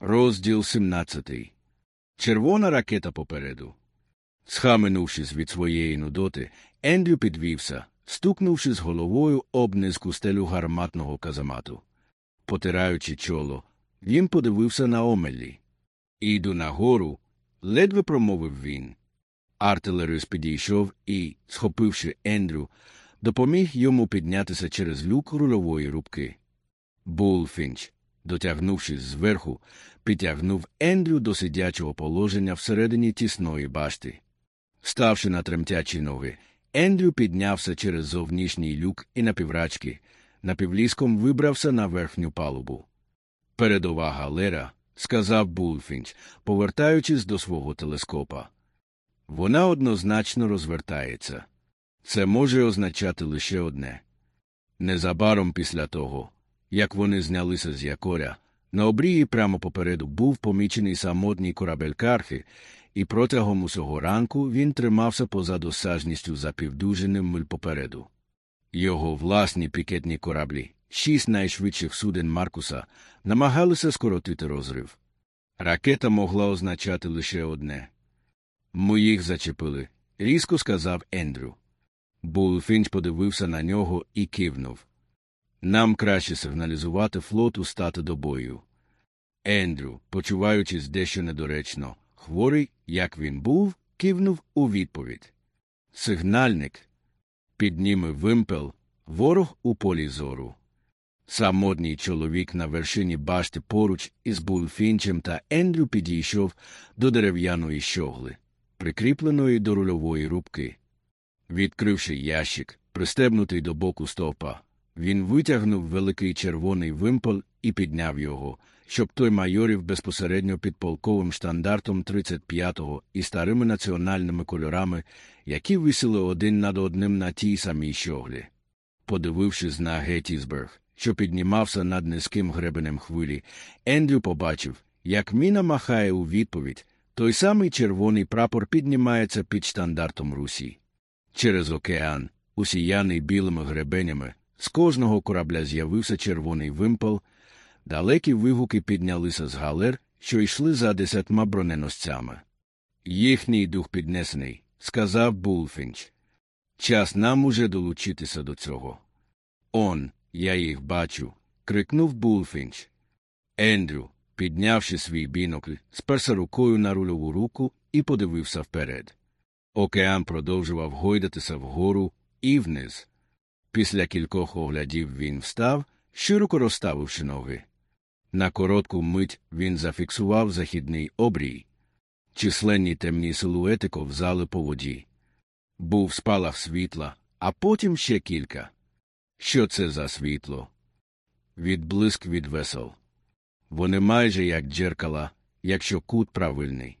Розділ 17. Червона ракета попереду. Схаменувшись від своєї нудоти, Ендрю підвівся, стукнувши з головою об низку стелю гарматного казамату. Потираючи чоло, він подивився на омелі. Іду нагору, ледве промовив він. Артилерист підійшов і, схопивши Ендрю, допоміг йому піднятися через люк рульової рубки. Булфінч, дотягнувшись зверху, підтягнув Ендрю до сидячого положення всередині тісної башти. Ставши на тремтячі ноги, Ендрю піднявся через зовнішній люк і напіврачки, напівліском вибрався на верхню палубу. Передова галера, сказав Булфінч, повертаючись до свого телескопа. Вона однозначно розвертається. Це може означати лише одне. Незабаром після того, як вони знялися з якоря, на обрії прямо попереду був помічений самотній корабель кархи, і протягом усього ранку він тримався поза досяжністю за півдужиним миль попереду. Його власні пікетні кораблі, шість найшвидших суден Маркуса, намагалися скоротити розрив. Ракета могла означати лише одне. Ми їх зачепили, різко сказав Ендрю. Булфінч подивився на нього і кивнув. Нам краще сигналізувати флоту стати до бою. Ендрю, почуваючись дещо недоречно, хворий, як він був, кивнув у відповідь. Сигнальник підніме вимпел, ворог у полі зору. Самотній чоловік на вершині башти поруч із Булфінчем та Ендрю підійшов до дерев'яної щогли, прикріпленої до рульової рубки. Відкривши ящик, пристебнутий до боку стовпа, він витягнув великий червоний вимпел і підняв його, щоб той майорів безпосередньо під полковим штандартом 35-го і старими національними кольорами, які висіли один над одним на тій самій щоглі. Подивившись на Геттісберг, що піднімався над низьким гребенем хвилі, Ендрю побачив, як міна махає у відповідь, той самий червоний прапор піднімається під штандартом Русі. Через океан, усіяний білими гребенями, з кожного корабля з'явився червоний вимпел, далекі вигуки піднялися з галер, що йшли за десятьма броненосцями. Їхній дух піднесений, сказав Булфінч. Час нам уже долучитися до цього. Он, я їх бачу, крикнув Булфінч. Ендрю, піднявши свій бінокль, сперся рукою на рульову руку і подивився вперед. Океан продовжував гойдатися вгору і вниз. Після кількох оглядів він встав, широко розставивши ноги. На коротку мить він зафіксував західний обрій. Численні темні силуети ковзали по воді. Був спалах світла, а потім ще кілька. Що це за світло? Відблиск від весел. Вони майже як джеркала, якщо кут правильний.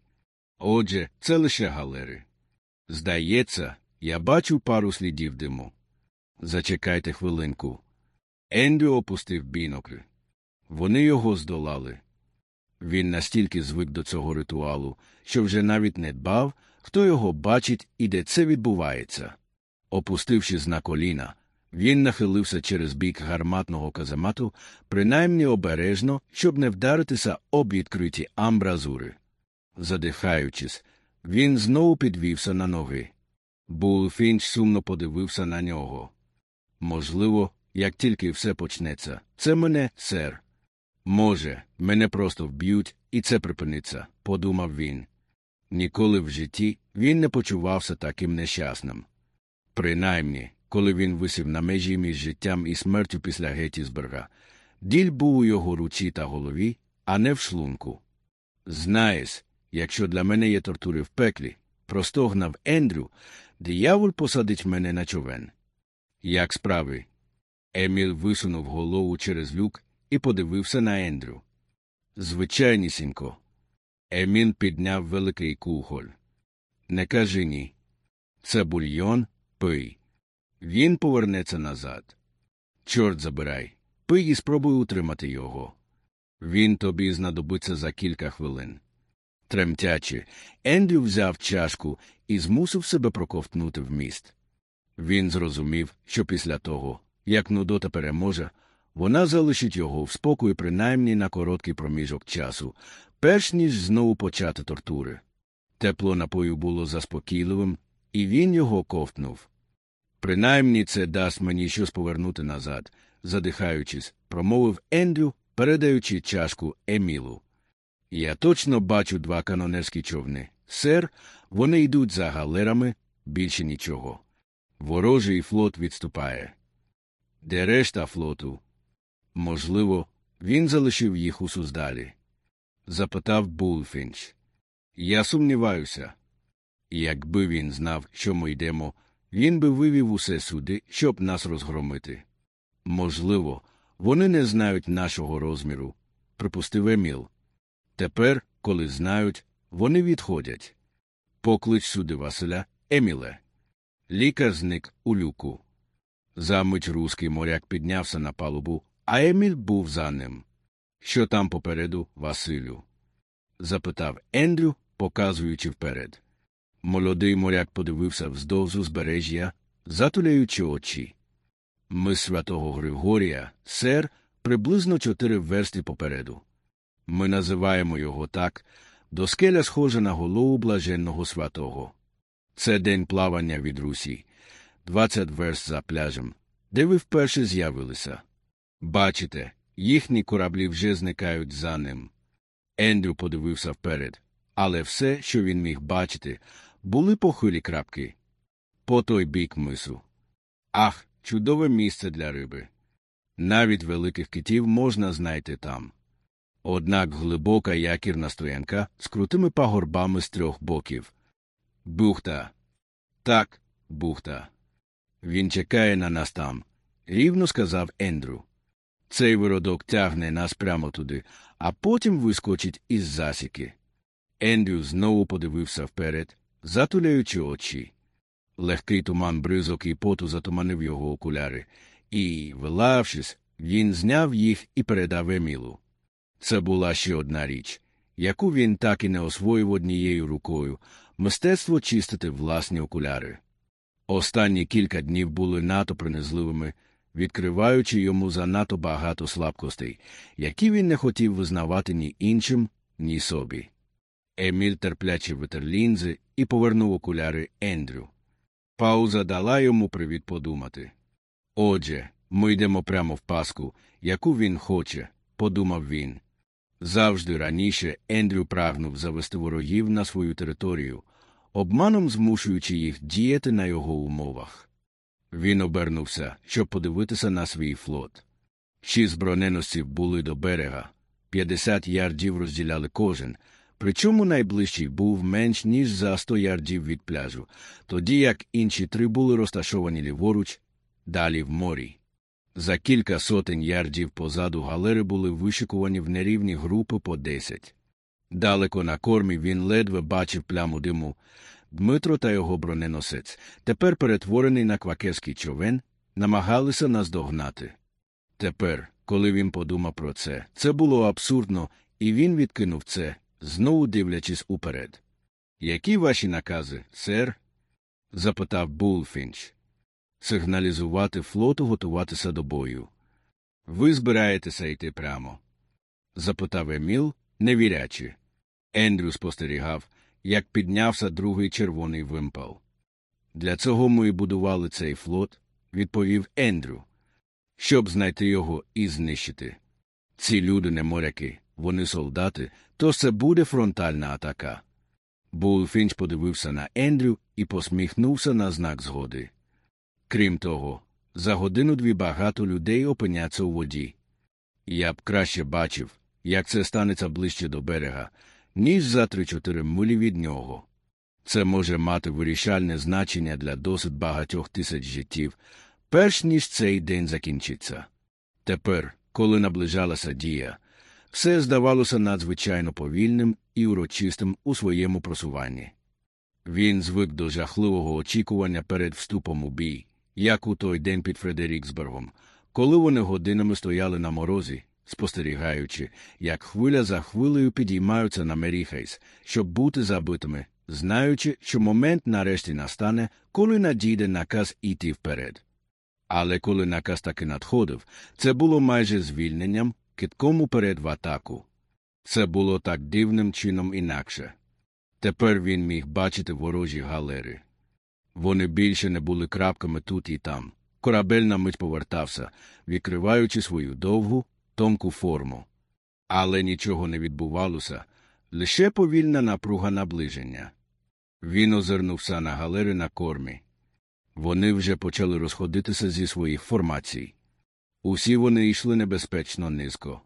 Отже, це лише галери. Здається, я бачу пару слідів диму. Зачекайте хвилинку. Ендрю опустив бінокль. Вони його здолали. Він настільки звик до цього ритуалу, що вже навіть не дбав, хто його бачить і де це відбувається. Опустившись на коліна, він нахилився через бік гарматного казамату, принаймні обережно, щоб не вдаритися об відкриті амбразури. Задихаючись, він знову підвівся на ноги. Булфінч сумно подивився на нього. Можливо, як тільки все почнеться, це мене, сер. Може, мене просто вб'ють, і це припиниться, подумав він. Ніколи в житті він не почувався таким нещасним. Принаймні, коли він висів на межі між життям і смертю після Геттісберга, діль був у його руці та голові, а не в шлунку. Знаєш, якщо для мене є тортури в пеклі, простогнав Ендрю, диявол посадить мене на човен. Як справи? Еміл висунув голову через люк і подивився на Ендрю. Звичайнісінько. Емін підняв великий кухоль. Не кажи ні. Це бульйон, пий. Він повернеться назад. Чорт забирай, пий і спробуй утримати його. Він тобі знадобиться за кілька хвилин. Тремтячи, Ендрю взяв чашку і змусив себе проковтнути в міст. Він зрозумів, що після того, як Нудота переможе, вона залишить його в спокої принаймні на короткий проміжок часу, перш ніж знову почати тортури. Тепло напою було заспокійливим, і він його ковтнув. Принаймні це дасть мені щось повернути назад, задихаючись, промовив Ендрю, передаючи чашку Емілу. Я точно бачу два канонерські човни. Сер, вони йдуть за галерами, більше нічого. Ворожий флот відступає. Де решта флоту? Можливо, він залишив їх у Суздалі. Запитав Булфінч. Я сумніваюся. Якби він знав, що ми йдемо, він би вивів усе сюди, щоб нас розгромити. Можливо, вони не знають нашого розміру, припустив Еміл. Тепер, коли знають, вони відходять. Поклич сюди Василя, Еміле. Лікар зник у люку. Замить руський моряк піднявся на палубу, а Еміль був за ним. Що там попереду, Василю? запитав Ендрю, показуючи вперед. Молодий моряк подивився вздовж узбережжя, затуляючи очі. Ми святого Григорія, сер, приблизно чотири версті попереду. Ми називаємо його так, до скеля схожа на голову блаженного святого. Це день плавання від Русі, двадцять верст за пляжем, де ви вперше з'явилися. Бачите, їхні кораблі вже зникають за ним. Ендрю подивився вперед, але все, що він міг бачити, були похилі крапки. По той бік мису. Ах, чудове місце для риби. Навіть великих китів можна знайти там. Однак глибока якірна стоянка з крутими пагорбами з трьох боків. Бухта. Так, бухта. Він чекає на нас там, рівно сказав Ендрю. Цей виродок тягне нас прямо туди, а потім вискочить із засіки. Ендрю знову подивився вперед, затуляючи очі. Легкий туман бризок і поту затуманив його окуляри, і, вилавшись, він зняв їх і передав Емілу. Це була ще одна річ, яку він так і не освоїв однією рукою мистецтво чистити власні окуляри. Останні кілька днів були надто принизливими, відкриваючи йому занадто багато слабкостей, які він не хотів визнавати ні іншим, ні собі. Еміль терпляче витер лінзи і повернув окуляри Ендрю. Пауза дала йому привід подумати. Отже, ми йдемо прямо в паску, яку він хоче, подумав він. Завжди раніше Ендрю прагнув завести ворогів на свою територію, обманом змушуючи їх діяти на його умовах. Він обернувся, щоб подивитися на свій флот. Шість броненосців були до берега, п'ятдесят ярдів розділяли кожен, причому найближчий був менш ніж за сто ярдів від пляжу, тоді як інші три були розташовані ліворуч, далі в морі. За кілька сотень ярдів позаду галери були вишикувані в нерівні групи по десять. Далеко на кормі він ледве бачив пляму диму. Дмитро та його броненосець, тепер перетворений на квакерський човен, намагалися наздогнати. Тепер, коли він подумав про це, це було абсурдно, і він відкинув це, знову дивлячись уперед. Які ваші накази, сер? запитав Булфінч сигналізувати флоту готуватися до бою. Ви збираєтеся йти прямо? запитав Еміл, не вірячи. Ендрю спостерігав, як піднявся другий червоний вимпал. Для цього ми і будували цей флот, відповів Ендрю, щоб знайти його і знищити. Ці люди не моряки, вони солдати, то це буде фронтальна атака. Булфінч подивився на Ендрю і посміхнувся на знак згоди. Крім того, за годину дві багато людей опиняться у воді. Я б краще бачив, як це станеться ближче до берега, ніж за три-чотири милі від нього. Це може мати вирішальне значення для досить багатьох тисяч життів, перш ніж цей день закінчиться. Тепер, коли наближалася дія, все здавалося надзвичайно повільним і урочистим у своєму просуванні. Він звик до жахливого очікування перед вступом у бій як у той день під Фредеріксбергом, коли вони годинами стояли на морозі, спостерігаючи, як хвиля за хвилею підіймаються на Меріхейс, щоб бути забитими, знаючи, що момент нарешті настане, коли надійде наказ іти вперед. Але коли наказ таки надходив, це було майже звільненням китком уперед в атаку. Це було так дивним чином інакше. Тепер він міг бачити ворожі галери. Вони більше не були крапками тут і там. Корабель на мить повертався, відкриваючи свою довгу, тонку форму. Але нічого не відбувалося, лише повільна напруга наближення. Він озирнувся на галери на кормі. Вони вже почали розходитися зі своїх формацій. Усі вони йшли небезпечно низько.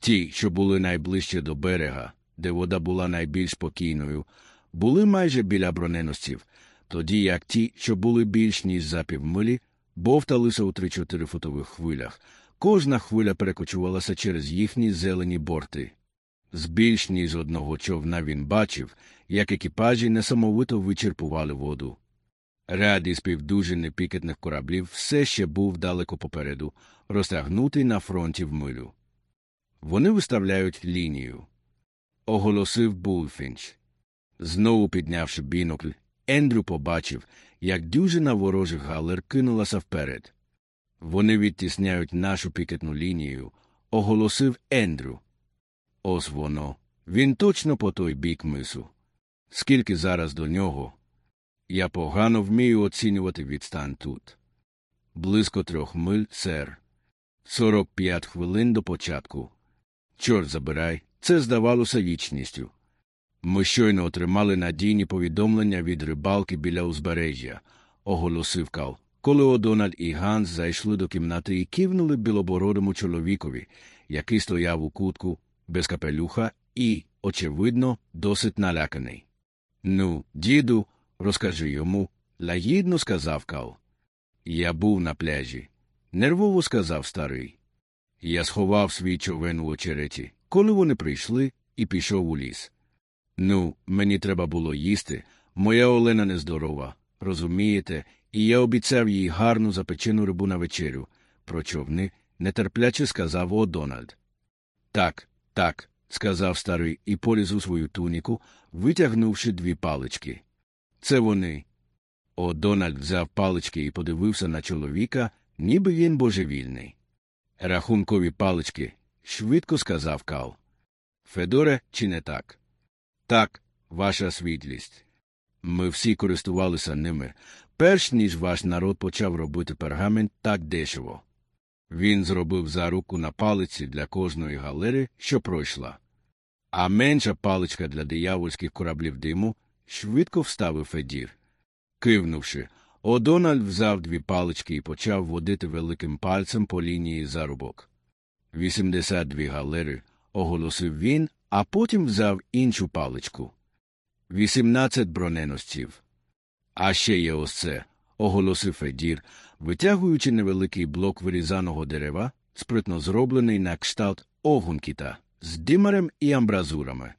Ті, що були найближче до берега, де вода була найбільш спокійною, були майже біля броненосців, тоді як ті, що були більш ніж за півмилі, бовталися у три-чотири футових хвилях. Кожна хвиля перекочувалася через їхні зелені борти. З більш ніж одного човна він бачив, як екіпажі несамовито вичерпували воду. Ряд із півдужини пікетних кораблів все ще був далеко попереду, розтягнутий на фронті в милю. Вони виставляють лінію. Оголосив Булфінч. Знову піднявши бінокль, Ендрю побачив, як дюжина ворожих галер кинулася вперед. Вони відтісняють нашу пікетну лінію, оголосив Ендрю. Ось воно. Він точно по той бік мису. Скільки зараз до нього? Я погано вмію оцінювати відстань тут. Близько трьох миль, сер. Сорок п'ять хвилин до початку. Чорт забирай, це здавалося вічністю. Ми щойно отримали надійні повідомлення від рибалки біля узбережжя, оголосив Кал, коли Одональд і Ганс зайшли до кімнати і кивнули білобородому чоловікові, який стояв у кутку, без капелюха і, очевидно, досить наляканий. Ну, діду, розкажи йому, лагідно сказав Кал. Я був на пляжі. Нервово сказав старий. Я сховав свій човен у очереті, коли вони прийшли, і пішов у ліс. Ну, мені треба було їсти. Моя Олена нездорова, розумієте, і я обіцяв їй гарну запечену рибу на вечерю. Про човни нетерпляче сказав О'Дональд. Так, так, сказав старий і поліз у свою туніку, витягнувши дві палички. Це вони. О'Дональд взяв палички і подивився на чоловіка, ніби він божевільний. Рахункові палички, швидко сказав Кал. Федоре, чи не так? Так, ваша світлість. Ми всі користувалися ними, перш ніж ваш народ почав робити пергамент так дешево. Він зробив заруку на палиці для кожної галери, що пройшла. А менша паличка для диявольських кораблів диму швидко вставив Федір. Кивнувши, О'Дональд взяв дві палички і почав водити великим пальцем по лінії зарубок. Вісімдесят дві галери, оголосив він, а потім взяв іншу паличку. Вісімнадцять броненосців. А ще є ось це, оголосив Федір, витягуючи невеликий блок вирізаного дерева, спритно зроблений на кшталт огункіта, з димарем і амбразурами.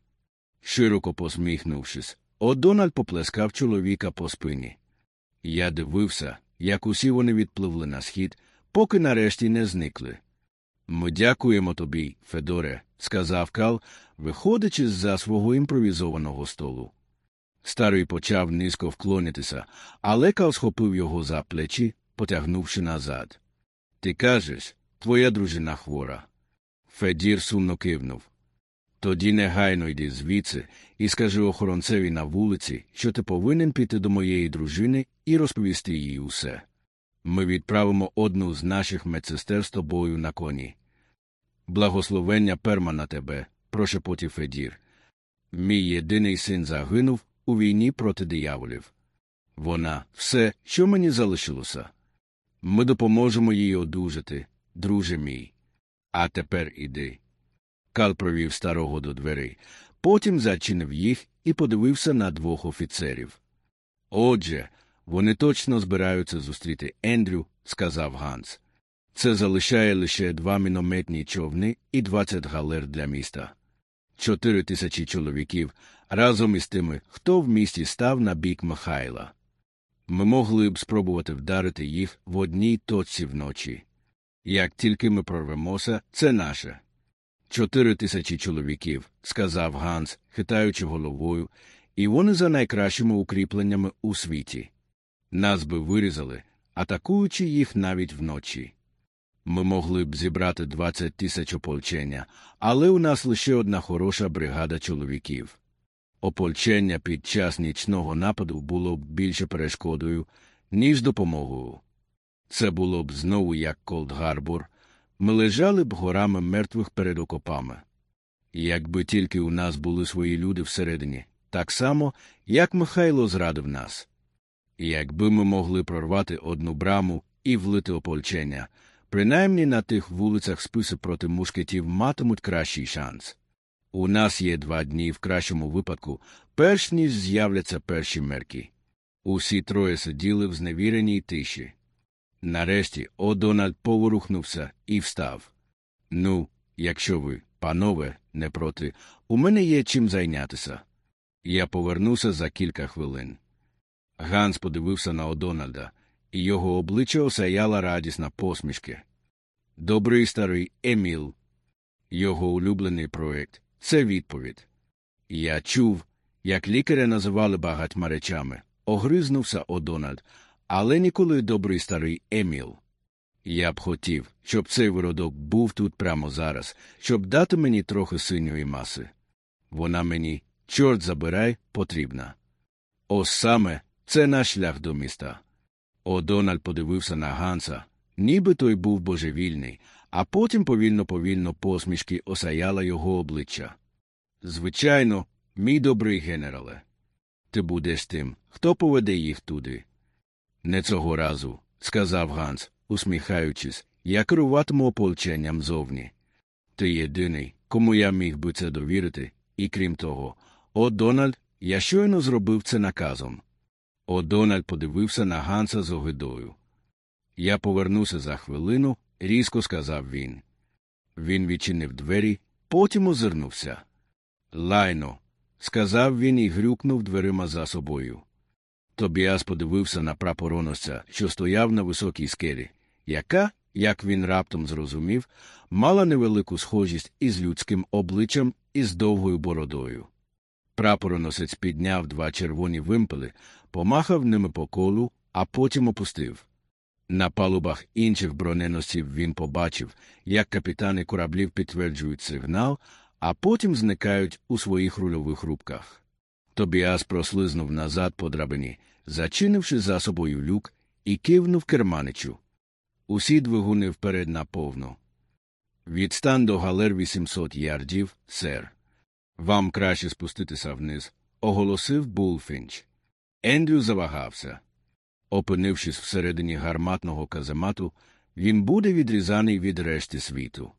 Широко посміхнувшись, О'Дональд поплескав чоловіка по спині. Я дивився, як усі вони відпливли на схід, поки нарешті не зникли. Ми дякуємо тобі, Федоре, сказав Кал, виходячи з за свого імпровізованого столу. Старий почав низько вклонитися, але Кал схопив його за плечі, потягнувши назад. Ти кажеш, твоя дружина хвора. Федір сумно кивнув. Тоді негайно йди звідси і скажи охоронцеві на вулиці, що ти повинен піти до моєї дружини і розповісти їй усе. Ми відправимо одну з наших медсестер з тобою на коні. Благословення перма на тебе, прошепотів Федір. Мій єдиний син загинув у війні проти дияволів. Вона все, що мені залишилося. Ми допоможемо їй одужати, друже мій. А тепер іди. Кал провів старого до дверей, потім зачинив їх і подивився на двох офіцерів. Отже, вони точно збираються зустріти Ендрю, сказав Ганс. Це залишає лише два мінометні човни і двадцять галер для міста. Чотири тисячі чоловіків разом із тими, хто в місті став на бік Михайла. Ми могли б спробувати вдарити їх в одній точці вночі. Як тільки ми прорвемося, це наше. Чотири тисячі чоловіків, сказав Ганс, хитаючи головою, і вони за найкращими укріпленнями у світі. Нас би вирізали, атакуючи їх навіть вночі. Ми могли б зібрати 20 тисяч ополчення, але у нас лише одна хороша бригада чоловіків. Ополчення під час нічного нападу було б більше перешкодою, ніж допомогою. Це було б знову як Колд Гарбор, ми лежали б горами мертвих перед окопами. Якби тільки у нас були свої люди всередині, так само, як Михайло зрадив нас. Якби ми могли прорвати одну браму і влити ополчення, принаймні на тих вулицях списи проти мушкетів матимуть кращий шанс. У нас є два дні в кращому випадку, перш ніж з'являться перші мерки. Усі троє сиділи в зневіреній тиші. Нарешті О'Дональд поворухнувся і встав. Ну, якщо ви, панове, не проти, у мене є чим зайнятися. Я повернуся за кілька хвилин. Ганс подивився на О'Дональда, і його обличчя осяяла радісна посмішки. Добрий старий Еміл. Його улюблений проєкт це відповідь. Я чув, як лікаря називали багатьма речами, огризнувся О'Дональд, але ніколи добрий старий Еміл. Я б хотів, щоб цей виродок був тут прямо зараз, щоб дати мені трохи синьої маси. Вона мені, чорт забирай, потрібна. Ось саме це наш шлях до міста. О'Дональд подивився на Ганса, ніби той був божевільний, а потім повільно повільно посмішки осаяла його обличчя. Звичайно, мій добрий генерале. Ти будеш тим, хто поведе їх туди. Не цього разу, сказав Ганс, усміхаючись, я керуватиму ополченням зовні. Ти єдиний, кому я міг би це довірити, і крім того, о, Дональд, я щойно зробив це наказом. О, Дональд подивився на Ганса з огидою. Я повернуся за хвилину, різко сказав він. Він відчинив двері, потім озирнувся. Лайно, сказав він і грюкнув дверима за собою. Тобіас подивився на прапороносця, що стояв на високій скелі, яка, як він раптом зрозумів, мала невелику схожість із людським обличчям і з довгою бородою. Прапороносець підняв два червоні вимпели, помахав ними по колу, а потім опустив. На палубах інших броненосців він побачив, як капітани кораблів підтверджують сигнал, а потім зникають у своїх рульових рубках. Тобіас прослизнув назад по драбині, зачинивши за собою люк, і кивнув керманичу. Усі двигуни вперед наповну. Відстань до галер 800 ярдів, сер. Вам краще спуститися вниз, оголосив Булфінч. Ендрю завагався. Опинившись всередині гарматного каземату, він буде відрізаний від решти світу.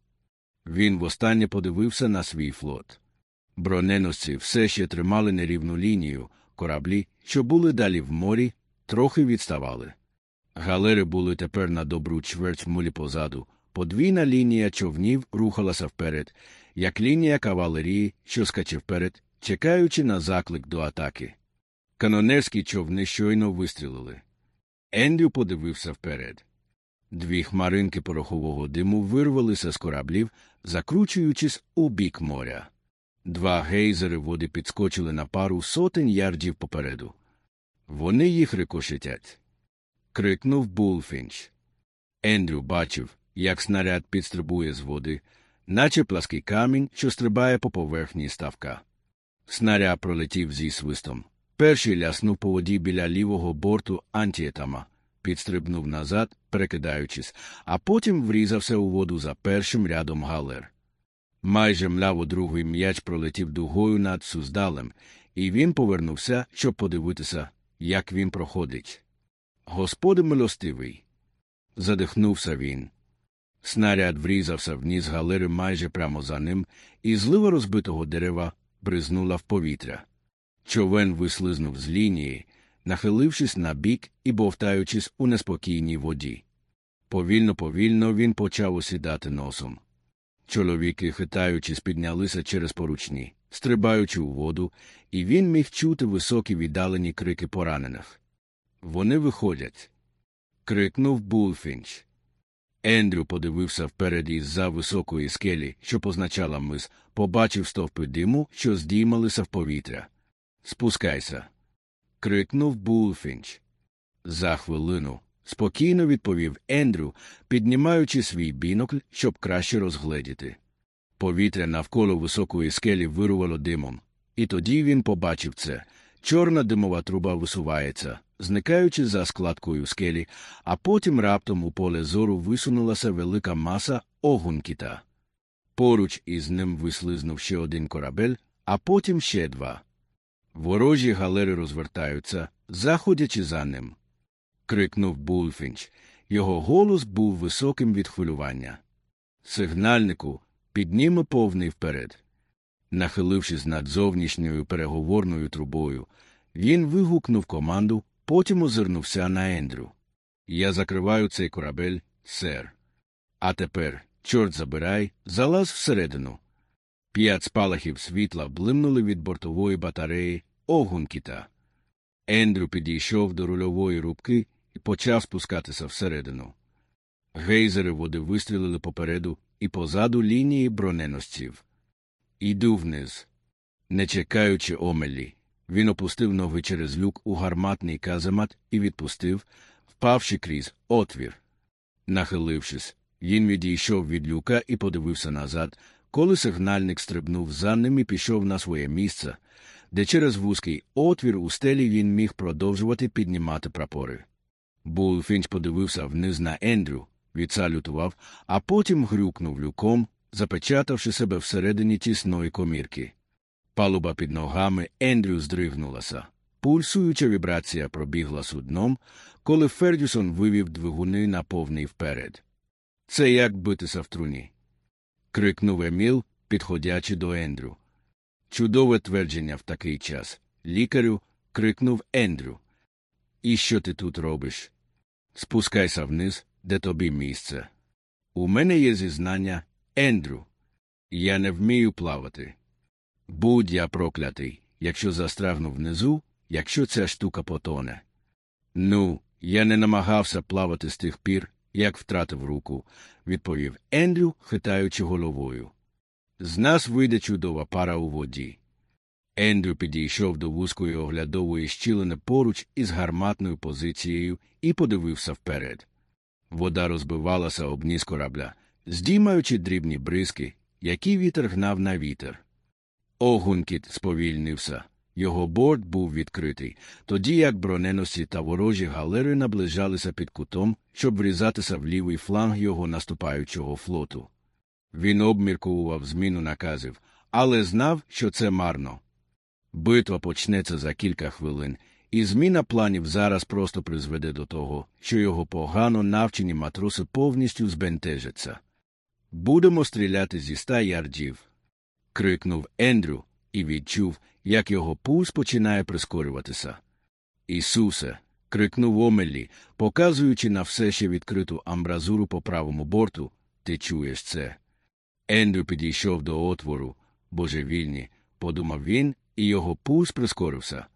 Він востаннє подивився на свій флот. Броненосці все ще тримали нерівну лінію, кораблі, що були далі в морі, трохи відставали. Галери були тепер на добру чверть мулі позаду, подвійна лінія човнів рухалася вперед, як лінія кавалерії, що скаче вперед, чекаючи на заклик до атаки. Канонерські човни щойно вистрілили. Ендрю подивився вперед. Дві хмаринки порохового диму вирвалися з кораблів, закручуючись у бік моря. Два гейзери води підскочили на пару сотень ярдів попереду. Вони їх рикошетять. крикнув Булфінч. Ендрю бачив, як снаряд підстрибує з води, наче плаский камінь, що стрибає по поверхні ставка. Снаряд пролетів зі свистом. Перший ляснув по воді біля лівого борту антіетама, підстрибнув назад, перекидаючись, а потім врізався у воду за першим рядом галер. Майже мляво другий м'яч пролетів дугою над суздалем, і він повернувся, щоб подивитися, як він проходить. Господи милостивий. Задихнувся він. Снаряд врізався вниз галери майже прямо за ним, і злива розбитого дерева бризнула в повітря. Човен вислизнув з лінії, нахилившись на бік і бовтаючись у неспокійній воді. Повільно повільно він почав осідати носом. Чоловіки, хитаючись, піднялися через поручні, стрибаючи у воду, і він міг чути високі віддалені крики поранених. Вони виходять. крикнув Булфінч. Ендрю подивився вперед із за високої скелі, що позначала мис, побачив стовпи диму, що здіймалися в повітря. Спускайся. крикнув Булфінч. За хвилину, спокійно відповів Ендрю, піднімаючи свій бінокль, щоб краще розгледіти. Повітря навколо високої скелі вирувало димом, і тоді він побачив це. Чорна димова труба висувається, зникаючи за складкою скелі, а потім раптом у поле зору висунулася велика маса огункіта. Поруч із ним вислизнув ще один корабель, а потім ще два. Ворожі галери розвертаються, заходячи за ним. крикнув Булфінч. Його голос був високим від хвилювання. Сигнальнику, підніми повний вперед. Нахилившись над зовнішньою переговорною трубою, він вигукнув команду, потім озирнувся на Ендрю. Я закриваю цей корабель, сер. А тепер, чорт забирай, залаз всередину. П'ять спалахів світла блимнули від бортової батареї огункіта. Ендрю підійшов до рульової рубки і почав спускатися всередину. Гейзери води вистрілили попереду і позаду лінії броненосців. Іду вниз. Не чекаючи омелі, він опустив ноги через люк у гарматний каземат і відпустив, впавши крізь отвір. Нахилившись, він відійшов від люка і подивився назад, коли сигнальник стрибнув за ним і пішов на своє місце, де через вузький отвір у стелі він міг продовжувати піднімати прапори. Булфінч подивився вниз на Ендрю, відсалютував, а потім грюкнув люком, запечатавши себе всередині тісної комірки. Палуба під ногами Ендрю здригнулася. Пульсуюча вібрація пробігла судном, коли Фердюсон вивів двигуни на повний вперед. Це як битися в труні. крикнув Еміл, підходячи до Ендрю. Чудове твердження в такий час. Лікарю. крикнув Ендрю. І що ти тут робиш? Спускайся вниз, де тобі місце. У мене є зізнання, Ендрю. Я не вмію плавати. Будь я проклятий, якщо застрягну внизу, якщо ця штука потоне. Ну, я не намагався плавати з тих пір, як втратив руку, відповів Ендрю, хитаючи головою. З нас вийде чудова пара у воді. Ендрю підійшов до вузької оглядової щілини поруч із гарматною позицією і подивився вперед. Вода розбивалася об ніс корабля, здіймаючи дрібні бризки, які вітер гнав на вітер. Огункіт сповільнився. Його борт був відкритий, тоді як броненосці та ворожі галери наближалися під кутом, щоб врізатися в лівий фланг його наступаючого флоту. Він обмірковував зміну наказів, але знав, що це марно. Битва почнеться за кілька хвилин, і зміна планів зараз просто призведе до того, що його погано навчені матроси повністю збентежаться. Будемо стріляти зі ста ярдів. Крикнув Ендрю і відчув, як його пульс починає прискорюватися. Ісусе. крикнув Омелі, показуючи на все ще відкриту амбразуру по правому борту. Ти чуєш це? Ендрю підійшов до отвору. Божевільні, подумав він, і його пульс прискорився.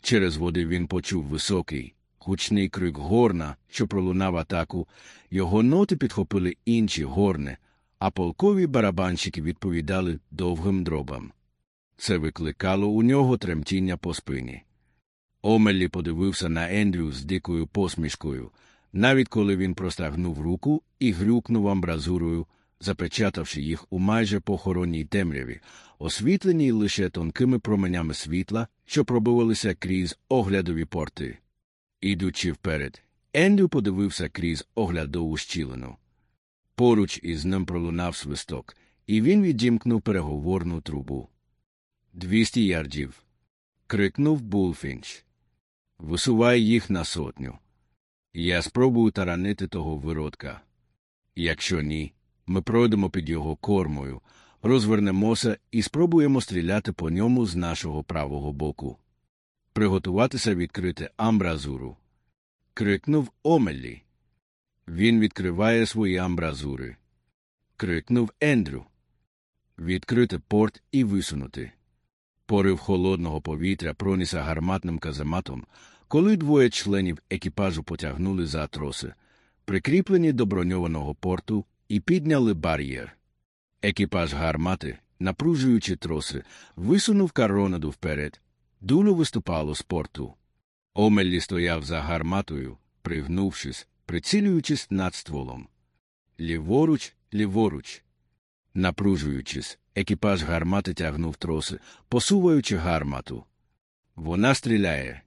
Через води він почув високий, гучний крик горна, що пролунав атаку, його ноти підхопили інші горни, а полкові барабанщики відповідали довгим дробам. Це викликало у нього тремтіння по спині. Омелі подивився на Ендрю з дикою посмішкою, навіть коли він простагнув руку і грюкнув амбразурою, запечатавши їх у майже похоронній темряві, освітленій лише тонкими променями світла, що пробивалися крізь оглядові порти. Ідучи вперед, Ендрю подивився крізь оглядову щілину. Поруч із ним пролунав свисток, і він відімкнув переговорну трубу. Двісті ярдів. крикнув Булфінч. Висувай їх на сотню. Я спробую таранити того виродка. Якщо ні, ми пройдемо під його кормою, розвернемося і спробуємо стріляти по ньому з нашого правого боку. Приготуватися відкрити амбразуру. крикнув Омеллі. Він відкриває свої амбразури. крикнув Ендрю. Відкрити порт і висунути. Порив холодного повітря пронісся гарматним казематом, коли двоє членів екіпажу потягнули за троси, прикріплені до броньованого порту, і підняли бар'єр. Екіпаж гармати, напружуючи троси, висунув каронаду вперед. Дуло виступало з порту. Омеллі стояв за гарматою, пригнувшись, прицілюючись над стволом. Ліворуч, ліворуч. Напружуючись, екіпаж гармати тягнув троси, посуваючи гармату. Вона стріляє.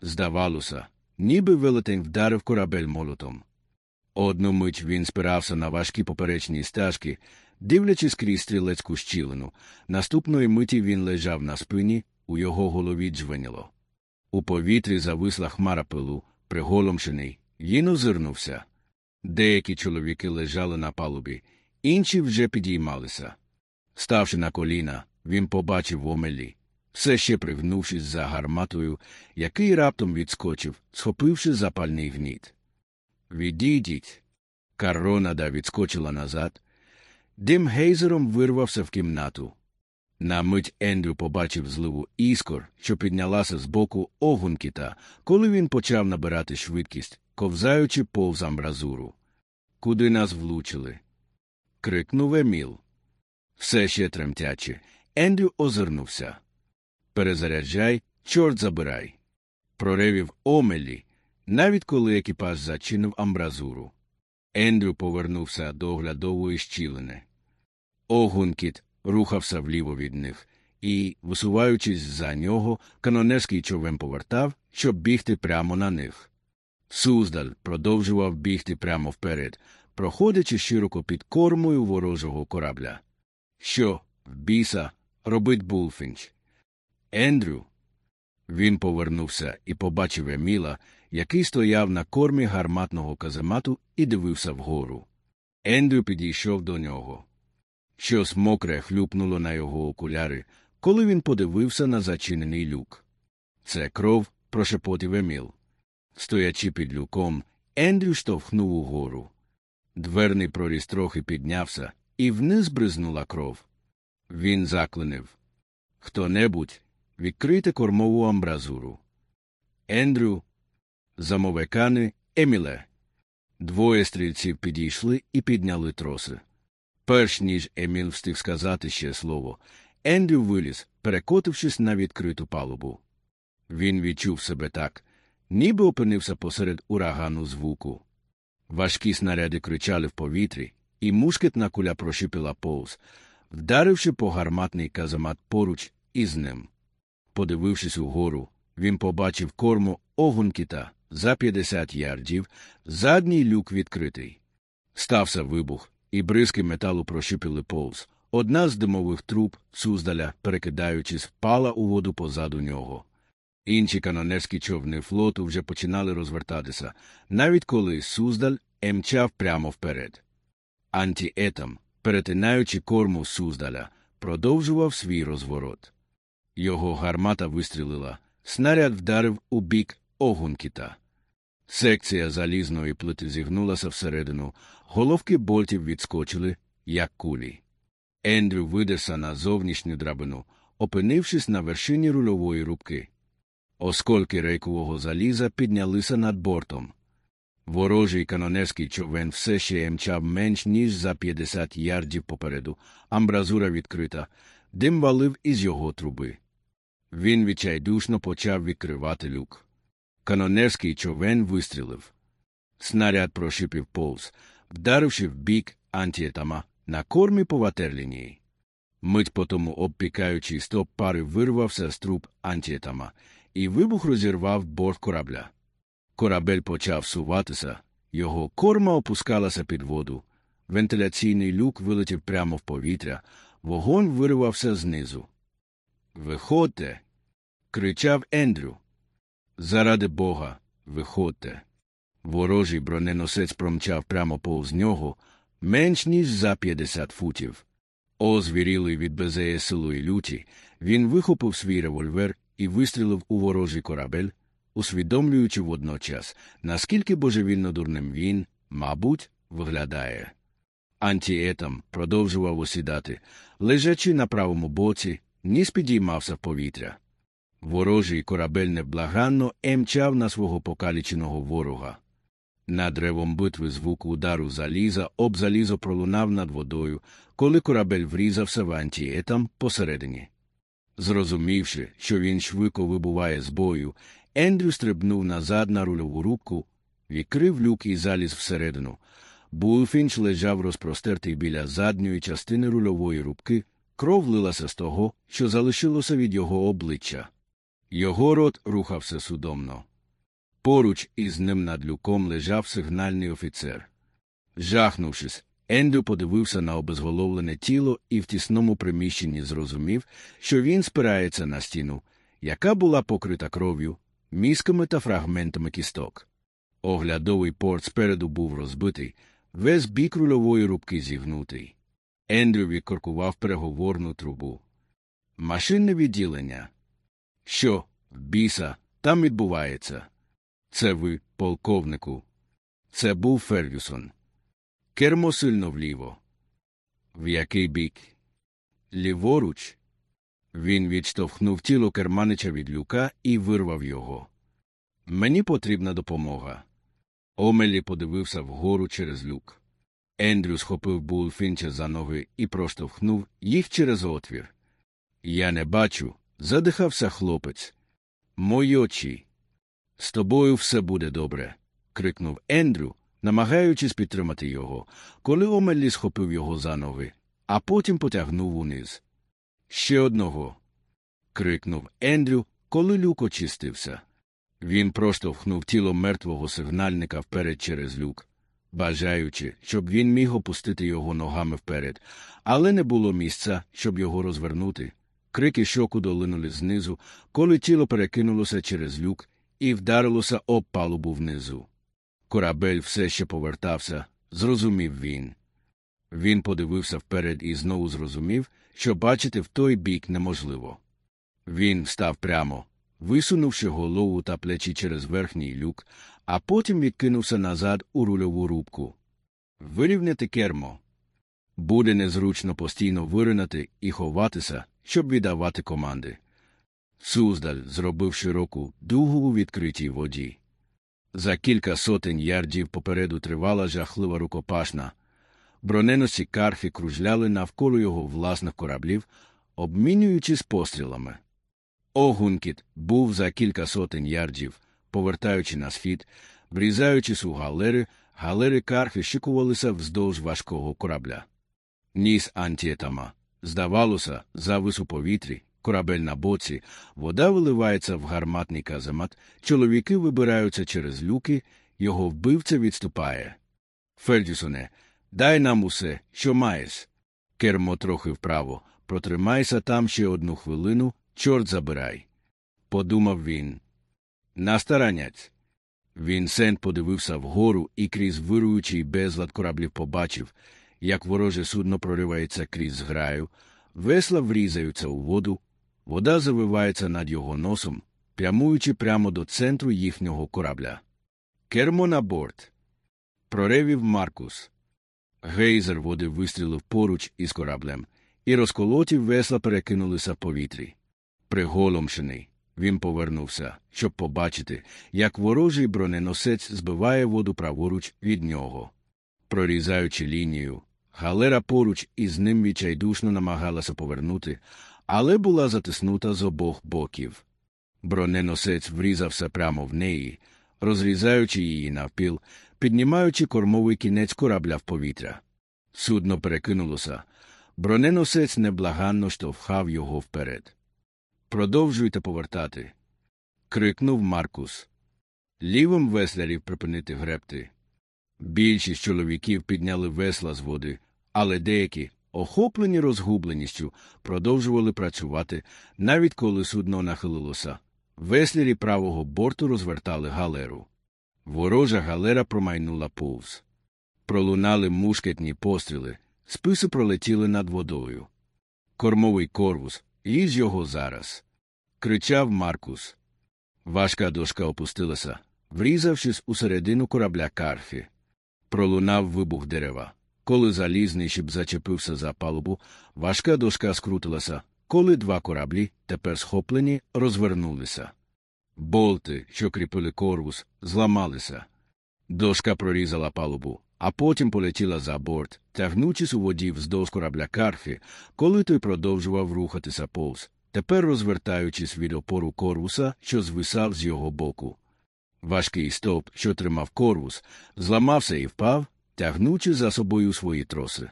Здавалося, ніби велетень вдарив корабель молотом. Одну мить він спирався на важкі поперечні стежки, дивлячись крізь стрілецьку щілину. Наступної миті він лежав на спині, у його голові джвеніло. У повітрі зависла хмара пилу, приголомшений, він озирнувся. Деякі чоловіки лежали на палубі, інші вже підіймалися. Ставши на коліна, він побачив Омелі, все ще пригнувшись за гарматою, який раптом відскочив, схопивши запальний гніт. Відійдіть. Карронада відскочила назад. Дим гейзером вирвався в кімнату. На мить Ендрю побачив зливу іскор, що піднялася з боку огункіта, коли він почав набирати швидкість, ковзаючи повз амбразуру. Куди нас влучили? крикнув Еміл. Все ще тремтячи, Ендрю озирнувся. Перезаряджай, чорт забирай. Проревів Омелі, навіть коли екіпаж зачинив амбразуру. Ендрю повернувся до оглядової щілини. Огункіт рухався вліво від них, і, висуваючись за нього, канонерський човен повертав, щоб бігти прямо на них. Суздаль продовжував бігти прямо вперед, проходячи широко під кормою ворожого корабля. Що, в біса, робить Булфінч? Ендрю. Він повернувся і побачив Еміла, який стояв на кормі гарматного каземату і дивився вгору. Ендрю підійшов до нього. Щось мокре хлюпнуло на його окуляри, коли він подивився на зачинений люк. Це кров, прошепотів Еміл. Стоячи під люком, Ендрю штовхнув угору. Дверний проріз трохи піднявся, і вниз бризнула кров. Він заклинив Хто небудь, відкрийте кормову амбразуру. Ендрю, замовекани, Еміле. Двоє стрільців підійшли і підняли троси. Перш ніж Еміл встиг сказати ще слово, Ендрю виліз, перекотившись на відкриту палубу. Він відчув себе так, ніби опинився посеред урагану звуку. Важкі снаряди кричали в повітрі, і мушкетна куля прошипіла повз, вдаривши по гарматний казамат поруч із ним. Подивившись угору, він побачив корму огункіта за 50 ярдів, задній люк відкритий. Стався вибух, і бризки металу прошипіли повз. Одна з димових труб, суздаля, перекидаючись, впала у воду позаду нього. Інші канонерські човни флоту вже починали розвертатися, навіть коли Суздаль емчав прямо вперед. Антіетам, перетинаючи корму Суздаля, продовжував свій розворот. Його гармата вистрілила, снаряд вдарив у бік огункіта. Секція залізної плити зігнулася всередину, головки болтів відскочили, як кулі. Ендрю видерся на зовнішню драбину, опинившись на вершині рульової рубки. Осколки рейкового заліза піднялися над бортом. Ворожий канонерський човен все ще мчав менш ніж за 50 ярдів попереду, амбразура відкрита, дим валив із його труби. Він відчайдушно почав відкривати люк. Канонерський човен вистрілив. Снаряд прошипів повз, вдаривши в бік антіетама на кормі по ватерлінії. Мить потому обпікаючий стоп пари вирвався з труб антіетама, і вибух розірвав борт корабля. Корабель почав суватися, його корма опускалася під воду. Вентиляційний люк вилетів прямо в повітря, вогонь виривався знизу. Виходьте. кричав Ендрю. Заради бога, виходьте. Ворожий броненосець промчав прямо повз нього менш ніж за 50 футів. Озвірілий від безеє силої люті, він вихопив свій револьвер і вистрілив у ворожий корабель, усвідомлюючи водночас, наскільки божевільно дурним він, мабуть, виглядає. Антіетам продовжував осідати, лежачи на правому боці, ніс підіймався в повітря. Ворожий корабель невблаганно емчав на свого покаліченого ворога. Над древом битви звук удару заліза об залізо пролунав над водою, коли корабель врізався в антіетам посередині. Зрозумівши, що він швидко вибуває з бою, Ендрю стрибнув назад на рульову рубку, відкрив люк і заліз всередину. Булфінч лежав розпростертий біля задньої частини рульової рубки, кров лилася з того, що залишилося від його обличчя. Його рот рухався судомно. Поруч із ним над люком лежав сигнальний офіцер. Жахнувшись, Ендрю подивився на обезголовлене тіло і в тісному приміщенні зрозумів, що він спирається на стіну, яка була покрита кров'ю, мізками та фрагментами кісток. Оглядовий порт спереду був розбитий, весь бік рульової рубки зігнутий. Ендрю відкоркував переговорну трубу. Машинне відділення. Що, біса, там відбувається? Це ви, полковнику. Це був Фергюсон. Кермо сильно вліво. В який бік? Ліворуч. Він відштовхнув тіло керманича від люка і вирвав його. Мені потрібна допомога. Омелі подивився вгору через люк. Ендрю схопив Булфінча за ноги і проштовхнув їх через отвір. Я не бачу, задихався хлопець. Мої очі. З тобою все буде добре. крикнув Ендрю, намагаючись підтримати його, коли Омелі схопив його за ноги, а потім потягнув униз. Ще одного. крикнув Ендрю, коли люк очистився. Він проштовхнув тіло мертвого сигнальника вперед через люк, бажаючи, щоб він міг опустити його ногами вперед, але не було місця, щоб його розвернути. Крики щоку долинули знизу, коли тіло перекинулося через люк і вдарилося об палубу внизу. Корабель все ще повертався, зрозумів він. Він подивився вперед і знову зрозумів, що бачити в той бік неможливо. Він став прямо, висунувши голову та плечі через верхній люк, а потім відкинувся назад у рульову рубку. Вирівняти кермо. Буде незручно постійно виринати і ховатися, щоб віддавати команди. Суздаль зробив широку дугу у відкритій воді. За кілька сотень ярдів попереду тривала жахлива рукопашна. Броненосі карфі кружляли навколо його власних кораблів, обмінюючись пострілами. Огункіт був за кілька сотень ярдів, повертаючи на схід, врізаючись у галери, галери карфі шикувалися вздовж важкого корабля. Ніс антіетама. Здавалося, завис у повітрі, корабель на боці, вода виливається в гарматний каземат, чоловіки вибираються через люки, його вбивця відступає. Фердюсоне, дай нам усе, що маєш. Кермо трохи вправо, протримайся там ще одну хвилину, чорт забирай. Подумав він. Настаранять. Вінсент подивився вгору і крізь вируючий безлад кораблів побачив, як вороже судно проривається крізь граю, весла врізаються у воду, вода завивається над його носом, прямуючи прямо до центру їхнього корабля. Кермо на борт. Проревів Маркус. Гейзер води вистрілив поруч із кораблем, і розколоті весла перекинулися в повітрі. Приголомшений, він повернувся, щоб побачити, як ворожий броненосець збиває воду праворуч від нього. Прорізаючи лінію, галера поруч із ним відчайдушно намагалася повернути, але була затиснута з обох боків. Броненосець врізався прямо в неї, розрізаючи її навпіл, піднімаючи кормовий кінець корабля в повітря. Судно перекинулося. Броненосець неблаганно штовхав його вперед. Продовжуйте повертати. крикнув Маркус. Лівим веслярів припинити гребти. Більшість чоловіків підняли весла з води, але деякі, охоплені розгубленістю, продовжували працювати, навіть коли судно нахилилося. Веслярі правого борту розвертали галеру. Ворожа галера промайнула повз. Пролунали мушкетні постріли, списи пролетіли над водою. Кормовий корвус, їж його зараз. кричав Маркус. Важка дошка опустилася, врізавшись у середину корабля карфі. Пролунав вибух дерева. Коли залізний щіп зачепився за палубу, важка дошка скрутилася, коли два кораблі, тепер схоплені, розвернулися. Болти, що кріпили корвус, зламалися. Дошка прорізала палубу, а потім полетіла за борт, тягнучись у воді вздовж корабля карфі, коли той продовжував рухатися повз, тепер розвертаючись від опору корвуса, що звисав з його боку. Важкий стовп, що тримав корвус, зламався і впав, тягнучи за собою свої троси.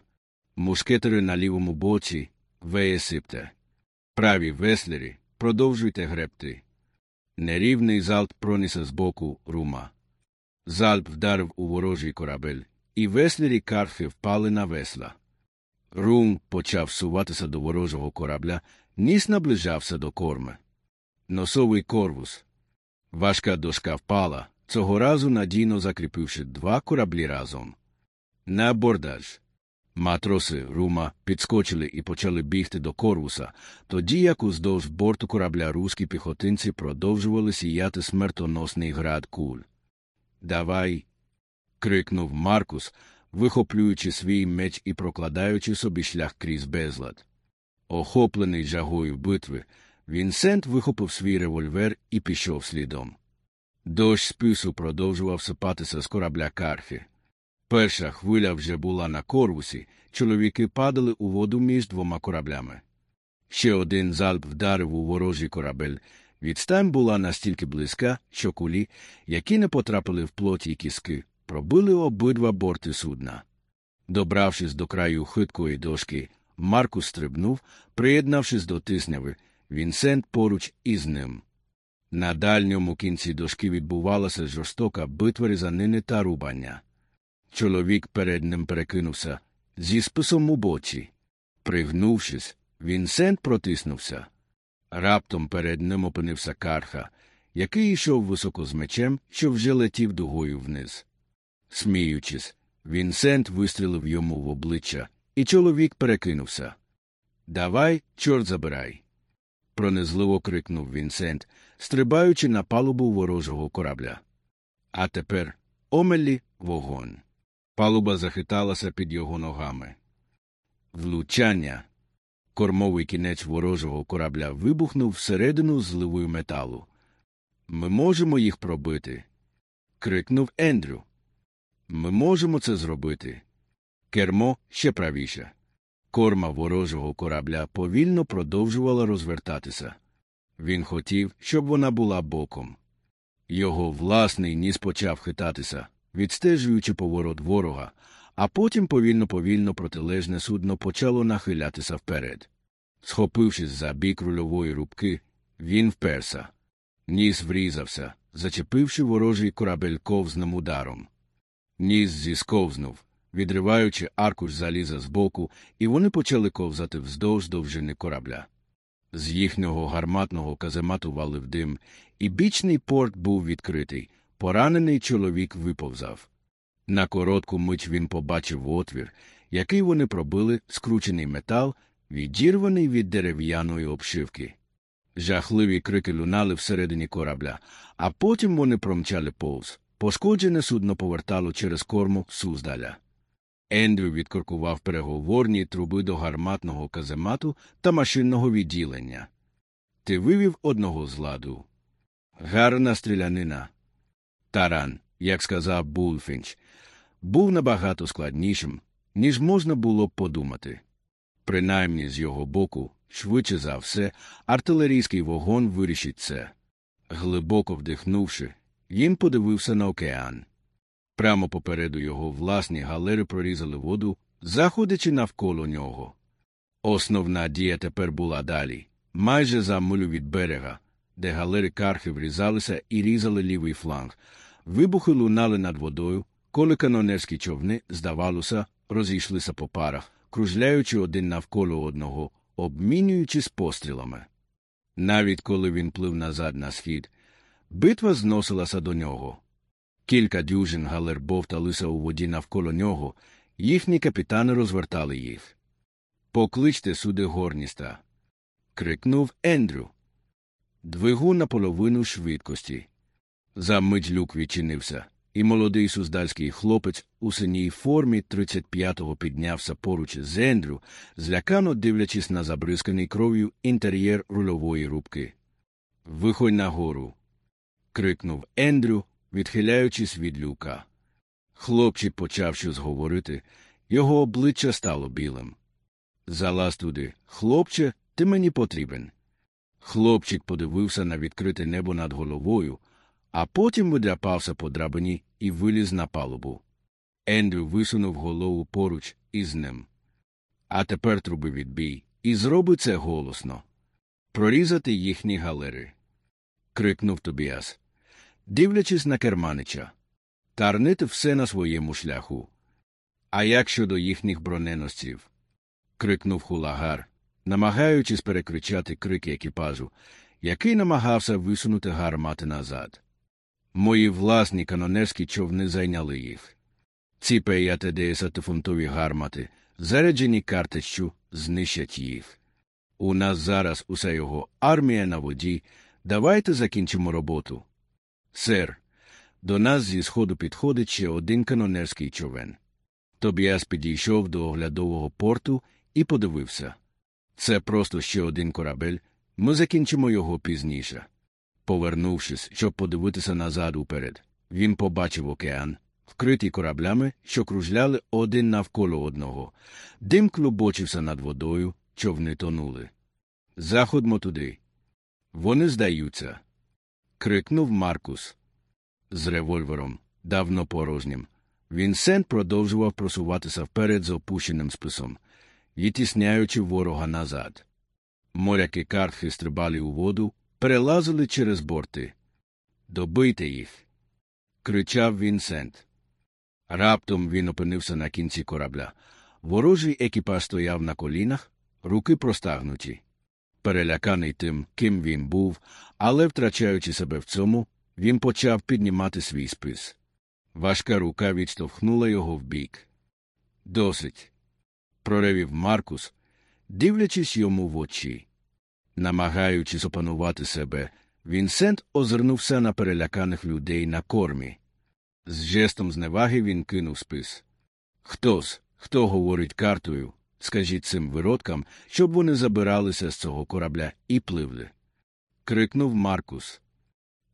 Мушкетери на лівому боці веє сипте. Праві веслері, продовжуйте гребти. Нерівний залп пронісся з боку рума. Залп вдарив у ворожий корабель, і веслері карфи впали на весла. Рум почав суватися до ворожого корабля, ніс наближався до корми. Носовий корвус. Важка дошка впала, цього разу надійно закріпивши два кораблі разом. На абордаж. Матроси рума підскочили і почали бігти до корвуса, тоді як уздовж борту корабля руські піхотинці продовжували сіяти смертоносний град куль. Давай. крикнув Маркус, вихоплюючи свій меч і прокладаючи собі шлях крізь безлад. Охоплений жагою битви, Вінсент вихопив свій револьвер і пішов слідом. Дощ спису продовжував сипатися з корабля карфі. Перша хвиля вже була на корвусі, чоловіки падали у воду між двома кораблями. Ще один залп вдарив у ворожий корабель. Відстань була настільки близька, що кулі, які не потрапили в плоті й кіски, пробили обидва борти судна. Добравшись до краю хиткої дошки, Маркус стрибнув, приєднавшись до тисняви, Вінсент поруч із ним. На дальньому кінці дошки відбувалася жорстока битва різанини та рубання. Чоловік перед ним перекинувся зі списом у боці. Пригнувшись, Вінсент протиснувся. Раптом перед ним опинився карха, який йшов високо з мечем, що вже летів дугою вниз. Сміючись, Вінсент вистрілив йому в обличчя, і чоловік перекинувся. Давай, чорт забирай. пронизливо крикнув Вінсент, стрибаючи на палубу ворожого корабля. А тепер омелі вогонь. Палуба захиталася під його ногами. Влучання. Кормовий кінець ворожого корабля вибухнув всередину зливою металу. Ми можемо їх пробити. крикнув Ендрю. Ми можемо це зробити. Кермо ще правіше. Корма ворожого корабля повільно продовжувала розвертатися. Він хотів, щоб вона була боком. Його власний ніс почав хитатися, відстежуючи поворот ворога, а потім повільно повільно протилежне судно почало нахилятися вперед. Схопившись за бік рульової рубки, він вперся. Ніс врізався, зачепивши ворожий корабель ковзним ударом. Ніс зісковзнув, відриваючи аркуш заліза з боку, і вони почали ковзати вздовж довжини корабля. З їхнього гарматного каземату валив дим, і бічний порт був відкритий. Поранений чоловік виповзав. На коротку мить він побачив отвір, який вони пробили, скручений метал, відірваний від дерев'яної обшивки. Жахливі крики лунали всередині корабля, а потім вони промчали повз. Пошкоджене судно повертало через корму Суздаля. Ендрю відкоркував переговорні труби до гарматного каземату та машинного відділення. Ти вивів одного з ладу. Гарна стрілянина. Таран, як сказав Булфінч, був набагато складнішим, ніж можна було б подумати. Принаймні з його боку, швидше за все, артилерійський вогонь вирішить це. Глибоко вдихнувши, він подивився на океан. Прямо попереду його власні галери прорізали воду, заходячи навколо нього. Основна дія тепер була далі, майже за милю від берега, де галери кархи врізалися і різали лівий фланг. Вибухи лунали над водою, коли канонерські човни, здавалося, розійшлися по парах, кружляючи один навколо одного, обмінюючись пострілами. Навіть коли він плив назад на схід, битва зносилася до нього. Кілька дюжин галер бовталися у воді навколо нього, їхні капітани розвертали їх. Покличте суди горніста. крикнув Ендрю. Двигун наполовину швидкості. За мить люк відчинився, і молодий суздальський хлопець у синій формі 35-го піднявся поруч з Ендрю, злякано дивлячись на забризканий кров'ю інтер'єр рульової рубки. Виходь нагору. крикнув Ендрю, відхиляючись від люка. Хлопчик почав щось говорити, його обличчя стало білим. Залаз туди, хлопче, ти мені потрібен. Хлопчик подивився на відкрите небо над головою, а потім видряпався по драбині і виліз на палубу. Ендрю висунув голову поруч із ним. А тепер труби відбій, і зроби це голосно. Прорізати їхні галери. крикнув Тобіас, дивлячись на керманича. Тарнити все на своєму шляху. А як щодо їхніх броненосців? крикнув хулагар, намагаючись перекричати крики екіпажу, який намагався висунути гармати назад. Мої власні канонерські човни зайняли їх. Ці 50-фунтові гармати, заряджені картеччю, знищать їх. У нас зараз уся його армія на воді. Давайте закінчимо роботу. Сер, до нас зі сходу підходить ще один канонерський човен. Тобіас підійшов до оглядового порту і подивився. Це просто ще один корабель, ми закінчимо його пізніше. Повернувшись, щоб подивитися назад уперед, він побачив океан, вкритий кораблями, що кружляли один навколо одного. Дим клубочився над водою, човни тонули. Заходьмо туди. Вони здаються. крикнув Маркус. З револьвером, давно порожнім. Вінсент продовжував просуватися вперед з опущеним списом, відтісняючи ворога назад. Моряки картхи стрибали у воду, перелазили через борти. Добийте їх. кричав Вінсент. Раптом він опинився на кінці корабля. Ворожий екіпаж стояв на колінах, руки простагнуті. Переляканий тим, ким він був, але втрачаючи себе в цьому, він почав піднімати свій спис. Важка рука відштовхнула його вбік. Досить. Проревів Маркус, дивлячись йому в очі. Намагаючись опанувати себе, Вінсент озирнувся на переляканих людей на кормі. З жестом зневаги він кинув спис. Хтось, хто говорить картою, скажіть цим виродкам, щоб вони забиралися з цього корабля і пливли. крикнув Маркус.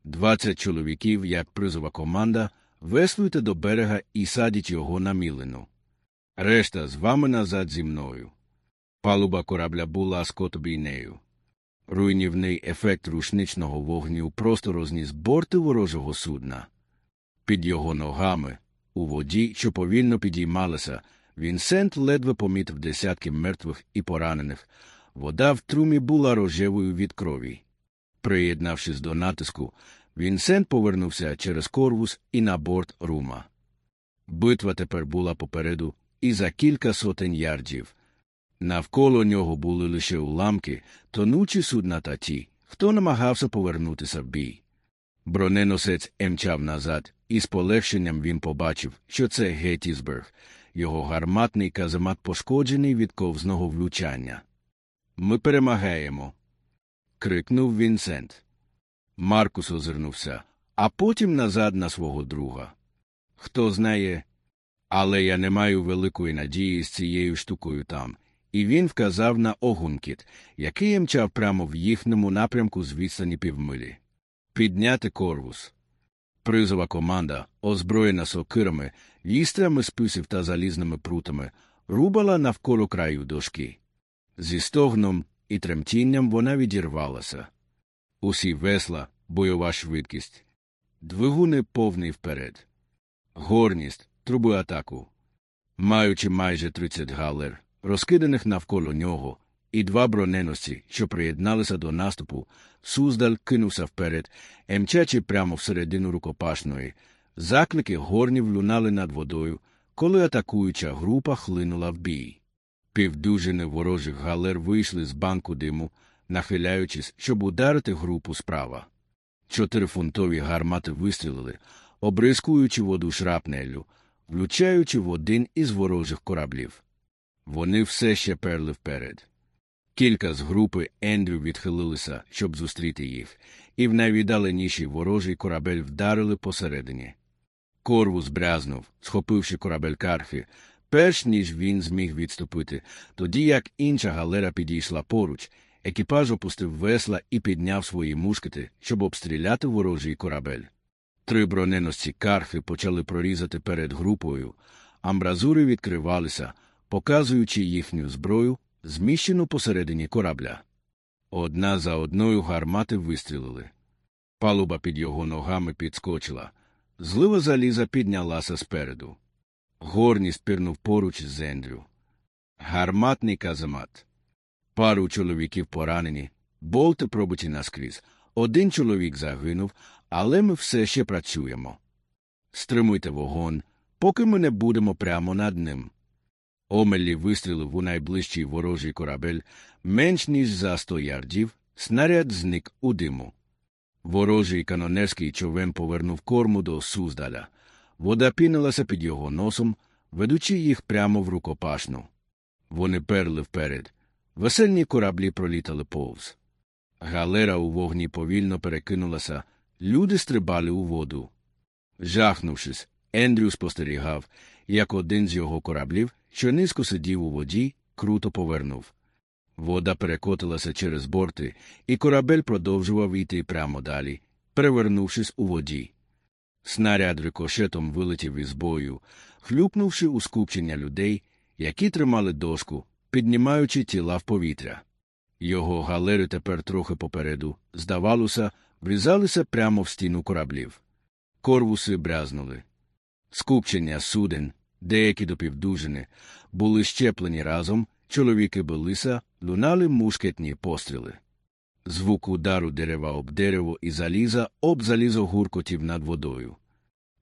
Двадцять чоловіків, як призова команда, веслуйте до берега і садіть його на мілину. Решта з вами назад зі мною. Палуба корабля була скотобійнею. Руйнівний ефект рушничного вогню просто розніс борти ворожого судна. Під його ногами, у воді, що повільно підіймалася, Вінсент ледве помітив десятки мертвих і поранених. Вода в трумі була рожевою від крові. Приєднавшись до натиску, Вінсент повернувся через корвус і на борт рума. Битва тепер була попереду і за кілька сотень ярдів. Навколо нього були лише уламки, тонучі судна та ті, хто намагався повернутися в бій. Броненосець емчав назад, і з полегшенням він побачив, що це Геттісберг, його гарматний каземат пошкоджений від ковзного влучання. Ми перемагаємо. крикнув Вінсент. Маркус озирнувся, а потім назад на свого друга. Хто знає, але я не маю великої надії з цією штукою там. І він вказав на огункіт, який мчав прямо в їхньому напрямку з відстані півмилі. Підняти корвус. Призова команда, озброєна сокирами, лістрами списів та залізними прутами, рубала навколо краю дошки. Зі стогном і тремтінням вона відірвалася. Усі весла, бойова швидкість, двигуни повний вперед, горність, труби атаку. Маючи майже 30 галер, розкиданих навколо нього, і два броненосці, що приєдналися до наступу, Суздаль кинувся вперед, емчачи прямо всередину рукопашної. Заклики горнів лунали над водою, коли атакуюча група хлинула в бій. Півдюжини ворожих галер вийшли з банку диму, нахиляючись, щоб ударити групу справа. Чотирифунтові гармати вистрілили, обрискуючи воду шрапнеллю, влучаючи в один із ворожих кораблів. Вони все ще перли вперед. Кілька з групи Ендрю відхилилися, щоб зустріти їх, і в найвіддаленіший ворожий корабель вдарили посередині. Корвус брязнув, схопивши корабель карфі, перш ніж він зміг відступити, тоді як інша галера підійшла поруч, екіпаж опустив весла і підняв свої мушкети, щоб обстріляти ворожий корабель. Три броненосці карфи почали прорізати перед групою, амбразури відкривалися, показуючи їхню зброю, зміщену посередині корабля. Одна за одною гармати вистрілили. Палуба під його ногами підскочила. Злива заліза піднялася спереду. Горні спірнув поруч з Ендрю. Гарматний каземат. Пару чоловіків поранені, болти пробуті наскрізь. Один чоловік загинув, але ми все ще працюємо. Стримуйте вогонь, поки ми не будемо прямо над ним. Омелі вистрілив у найближчий ворожий корабель менш ніж за сто ярдів, снаряд зник у диму. Ворожий канонерський човен повернув корму до Суздаля. Вода пінилася під його носом, ведучи їх прямо в рукопашну. Вони перли вперед. Весельні кораблі пролітали повз. Галера у вогні повільно перекинулася, люди стрибали у воду. Жахнувшись, Ендрю спостерігав, як один з його кораблів, що низько сидів у воді, круто повернув. Вода перекотилася через борти, і корабель продовжував йти прямо далі, перевернувшись у воді. Снаряд рикошетом вилетів із бою, хлюпнувши у скупчення людей, які тримали дошку, піднімаючи тіла в повітря. Його галери тепер трохи попереду, здавалося, врізалися прямо в стіну кораблів. Корвуси брязнули. Скупчення суден, деякі до півдужини, були щеплені разом, чоловіки билися, лунали мушкетні постріли. Звук удару дерева об дерево і заліза об залізо гуркотів над водою.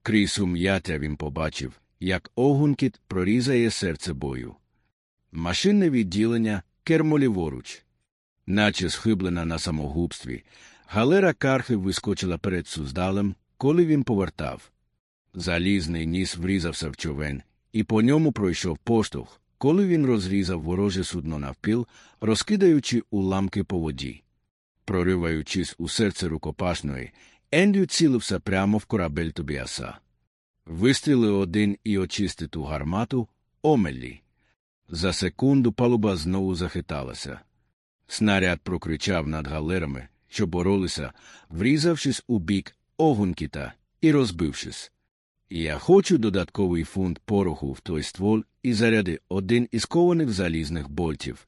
Крізь сум'яття він побачив, як огункіт прорізає серце бою. Машинне відділення кермо ліворуч. Наче схиблена на самогубстві, галера кархи вискочила перед суздалем, коли він повертав. Залізний ніс врізався в човен, і по ньому пройшов поштовх, коли він розрізав вороже судно навпіл, розкидаючи уламки по воді. Прориваючись у серце рукопашної, Ендрю цілився прямо в корабель Тобіаса. Вистріли один і очисти ту гармату Омелі. За секунду палуба знову захиталася. Снаряд прокричав над галерами, що боролися, врізавшись у бік огункіта і розбившись. Я хочу додатковий фунт пороху в той ствол і заряди один із кованих залізних больтів.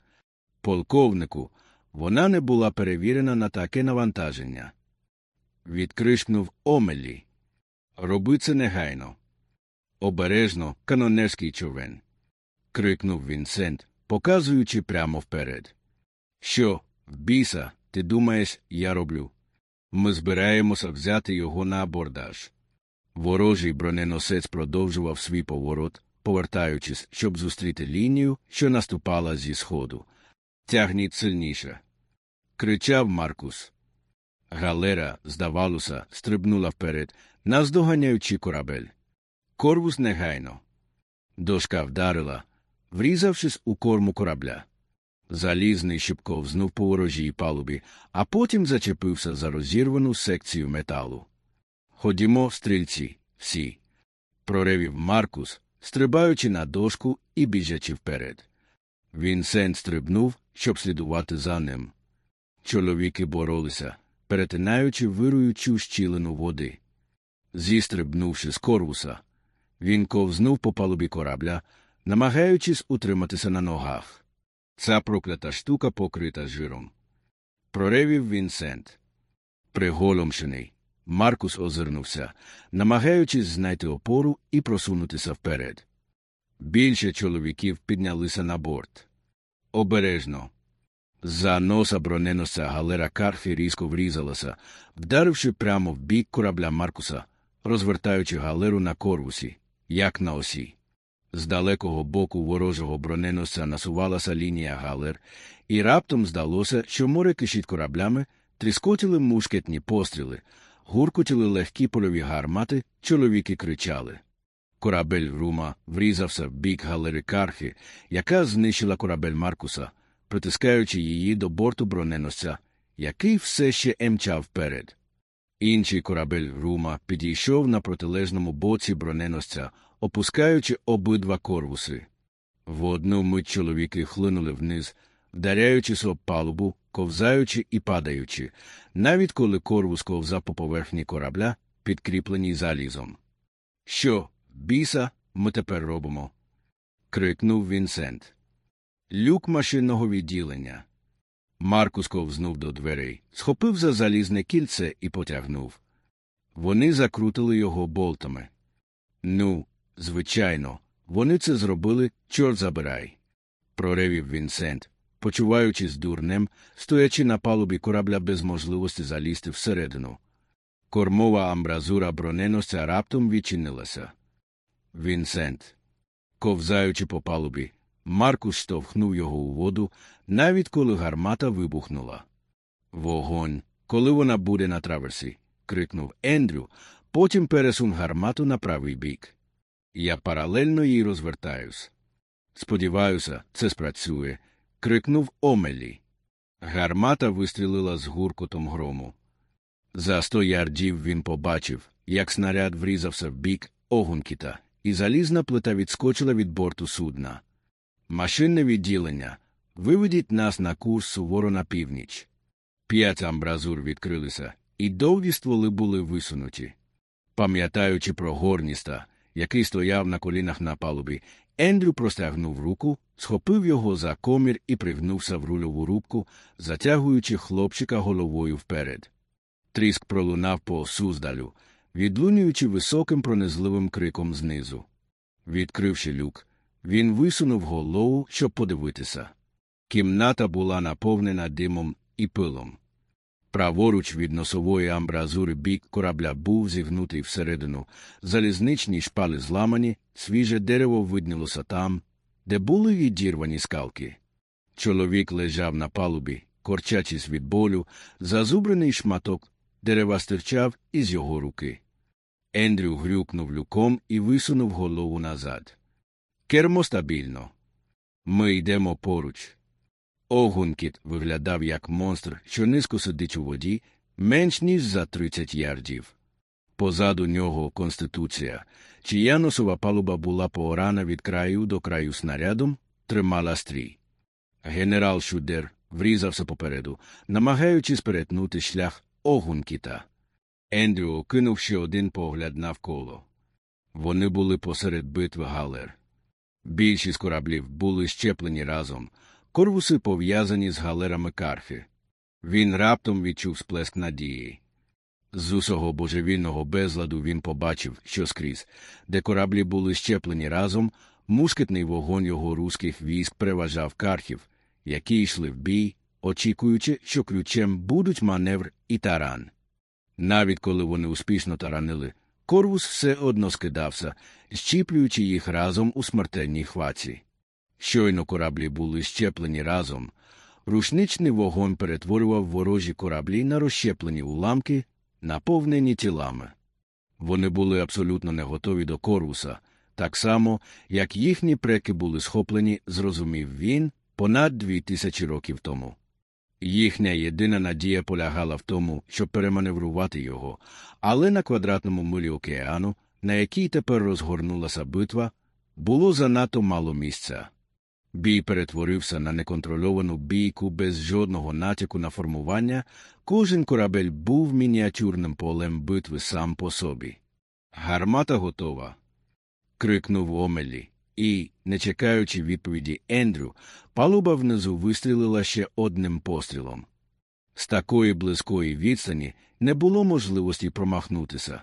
Полковнику, вона не була перевірена на таке навантаження. Відкришкнув Омелі. Роби це негайно. Обережно, канонерський човен. крикнув Вінсент, показуючи прямо вперед. Що, в біса, ти думаєш, я роблю? Ми збираємося взяти його на абордаж. Ворожий броненосець продовжував свій поворот, повертаючись, щоб зустріти лінію, що наступала зі сходу. Тягніть сильніше. кричав Маркус. Галера, здавалося, стрибнула вперед, наздоганяючи корабель. Корвус негайно. Дошка вдарила, врізавшись у корму корабля. Залізний щоб ковзнув по ворожій палубі, а потім зачепився за розірвану секцію металу. Ходімо, стрільці, всі. проревів Маркус, стрибаючи на дошку і біжачи вперед. Вінсент стрибнув, щоб слідувати за ним. Чоловіки боролися, перетинаючи вируючу щілину води. Зістрибнувши з корвуса, він ковзнув по палубі корабля, намагаючись утриматися на ногах. Ця проклята штука покрита жиром. Проревів Вінсент. Приголомшений. Маркус озирнувся, намагаючись знайти опору і просунутися вперед. Більше чоловіків піднялися на борт. Обережно. За носа броненосця галера Карфі різко врізалася, вдаривши прямо в бік корабля Маркуса, розвертаючи галеру на корвусі, як на осі. З далекого боку ворожого броненосця насувалася лінія галер, і раптом здалося, що море кишить кораблями, тріскотіли мушкетні постріли, гуркотіли легкі польові гармати, чоловіки кричали. Корабель Рума врізався в бік галери Кархи, яка знищила корабель Маркуса, притискаючи її до борту броненосця, який все ще мчав вперед. Інший корабель Рума підійшов на протилежному боці броненосця, опускаючи обидва корвуси. В одну мить чоловіки хлинули вниз, вдаряючись об палубу, ковзаючи і падаючи, навіть коли корвус ковзав по поверхні корабля, підкріпленій залізом. Що, біса, ми тепер робимо? крикнув Вінсент. Люк машинного відділення. Маркус ковзнув до дверей, схопив за залізне кільце і потягнув. Вони закрутили його болтами. Ну, звичайно, вони це зробили, чорт забирай. проревів Вінсент, почуваючись дурнем, стоячи на палубі корабля без можливості залізти всередину. Кормова амбразура броненосця раптом відчинилася. Вінсент. Ковзаючи по палубі, Маркус штовхнув його у воду, навіть коли гармата вибухнула. Вогонь, коли вона буде на траверсі, крикнув Ендрю, потім пересун гармату на правий бік. Я паралельно їй розвертаюсь. Сподіваюся, це спрацює. крикнув Омелі. Гармата вистрілила з гуркотом грому. За сто ярдів він побачив, як снаряд врізався в бік Огункіта, і залізна плита відскочила від борту судна. Машинне відділення. Виведіть нас на курс суворо на північ. П'ять амбразур відкрилися, і довгі стволи були висунуті. Пам'ятаючи про горніста, який стояв на колінах на палубі, Ендрю простягнув руку, схопив його за комір і пригнувся в рульову рубку, затягуючи хлопчика головою вперед. Тріск пролунав по суздалю, відлунюючи високим пронизливим криком знизу. Відкривши люк, він висунув голову, щоб подивитися. Кімната була наповнена димом і пилом. Праворуч від носової амбразури бік корабля був зігнутий всередину, залізничні шпали зламані, свіже дерево виднілося там, де були відірвані скалки. Чоловік лежав на палубі, корчачись від болю, зазубрений шматок дерева стирчав із його руки. Ендрю грюкнув люком і висунув голову назад. Кермо стабільно. Ми йдемо поруч. Огункіт виглядав як монстр, що низько сидить у воді, менш ніж за 30 ярдів. Позаду нього конституція, чия носова палуба була поорана від краю до краю снарядом, тримала стрій. Генерал Шудер врізався попереду, намагаючись перетнути шлях Огункіта. Ендрю кинув ще один погляд навколо. Вони були посеред битви галер. Більшість кораблів були щеплені разом, корвуси пов'язані з галерами карфі. Він раптом відчув сплеск надії. З усього божевільного безладу він побачив, що скрізь, де кораблі були щеплені разом, мушкетний вогонь його руських військ переважав кархів, які йшли в бій, очікуючи, що ключем будуть маневр і таран. Навіть коли вони успішно таранили, корвус все одно скидався, щіплюючи їх разом у смертельній хваці. Щойно кораблі були щеплені разом. Рушничний вогонь перетворював ворожі кораблі на розщеплені уламки, наповнені тілами. Вони були абсолютно не готові до корвуса, так само, як їхні преки були схоплені, зрозумів він понад дві тисячі років тому. Їхня єдина надія полягала в тому, щоб переманеврувати його, але на квадратному милі океану, на якій тепер розгорнулася битва, було занадто мало місця. Бій перетворився на неконтрольовану бійку без жодного натяку на формування, кожен корабель був мініатюрним полем битви сам по собі. Гармата готова. крикнув Омелі і, не чекаючи відповіді Ендрю, палуба внизу вистрілила ще одним пострілом. З такої близької відстані не було можливості промахнутися.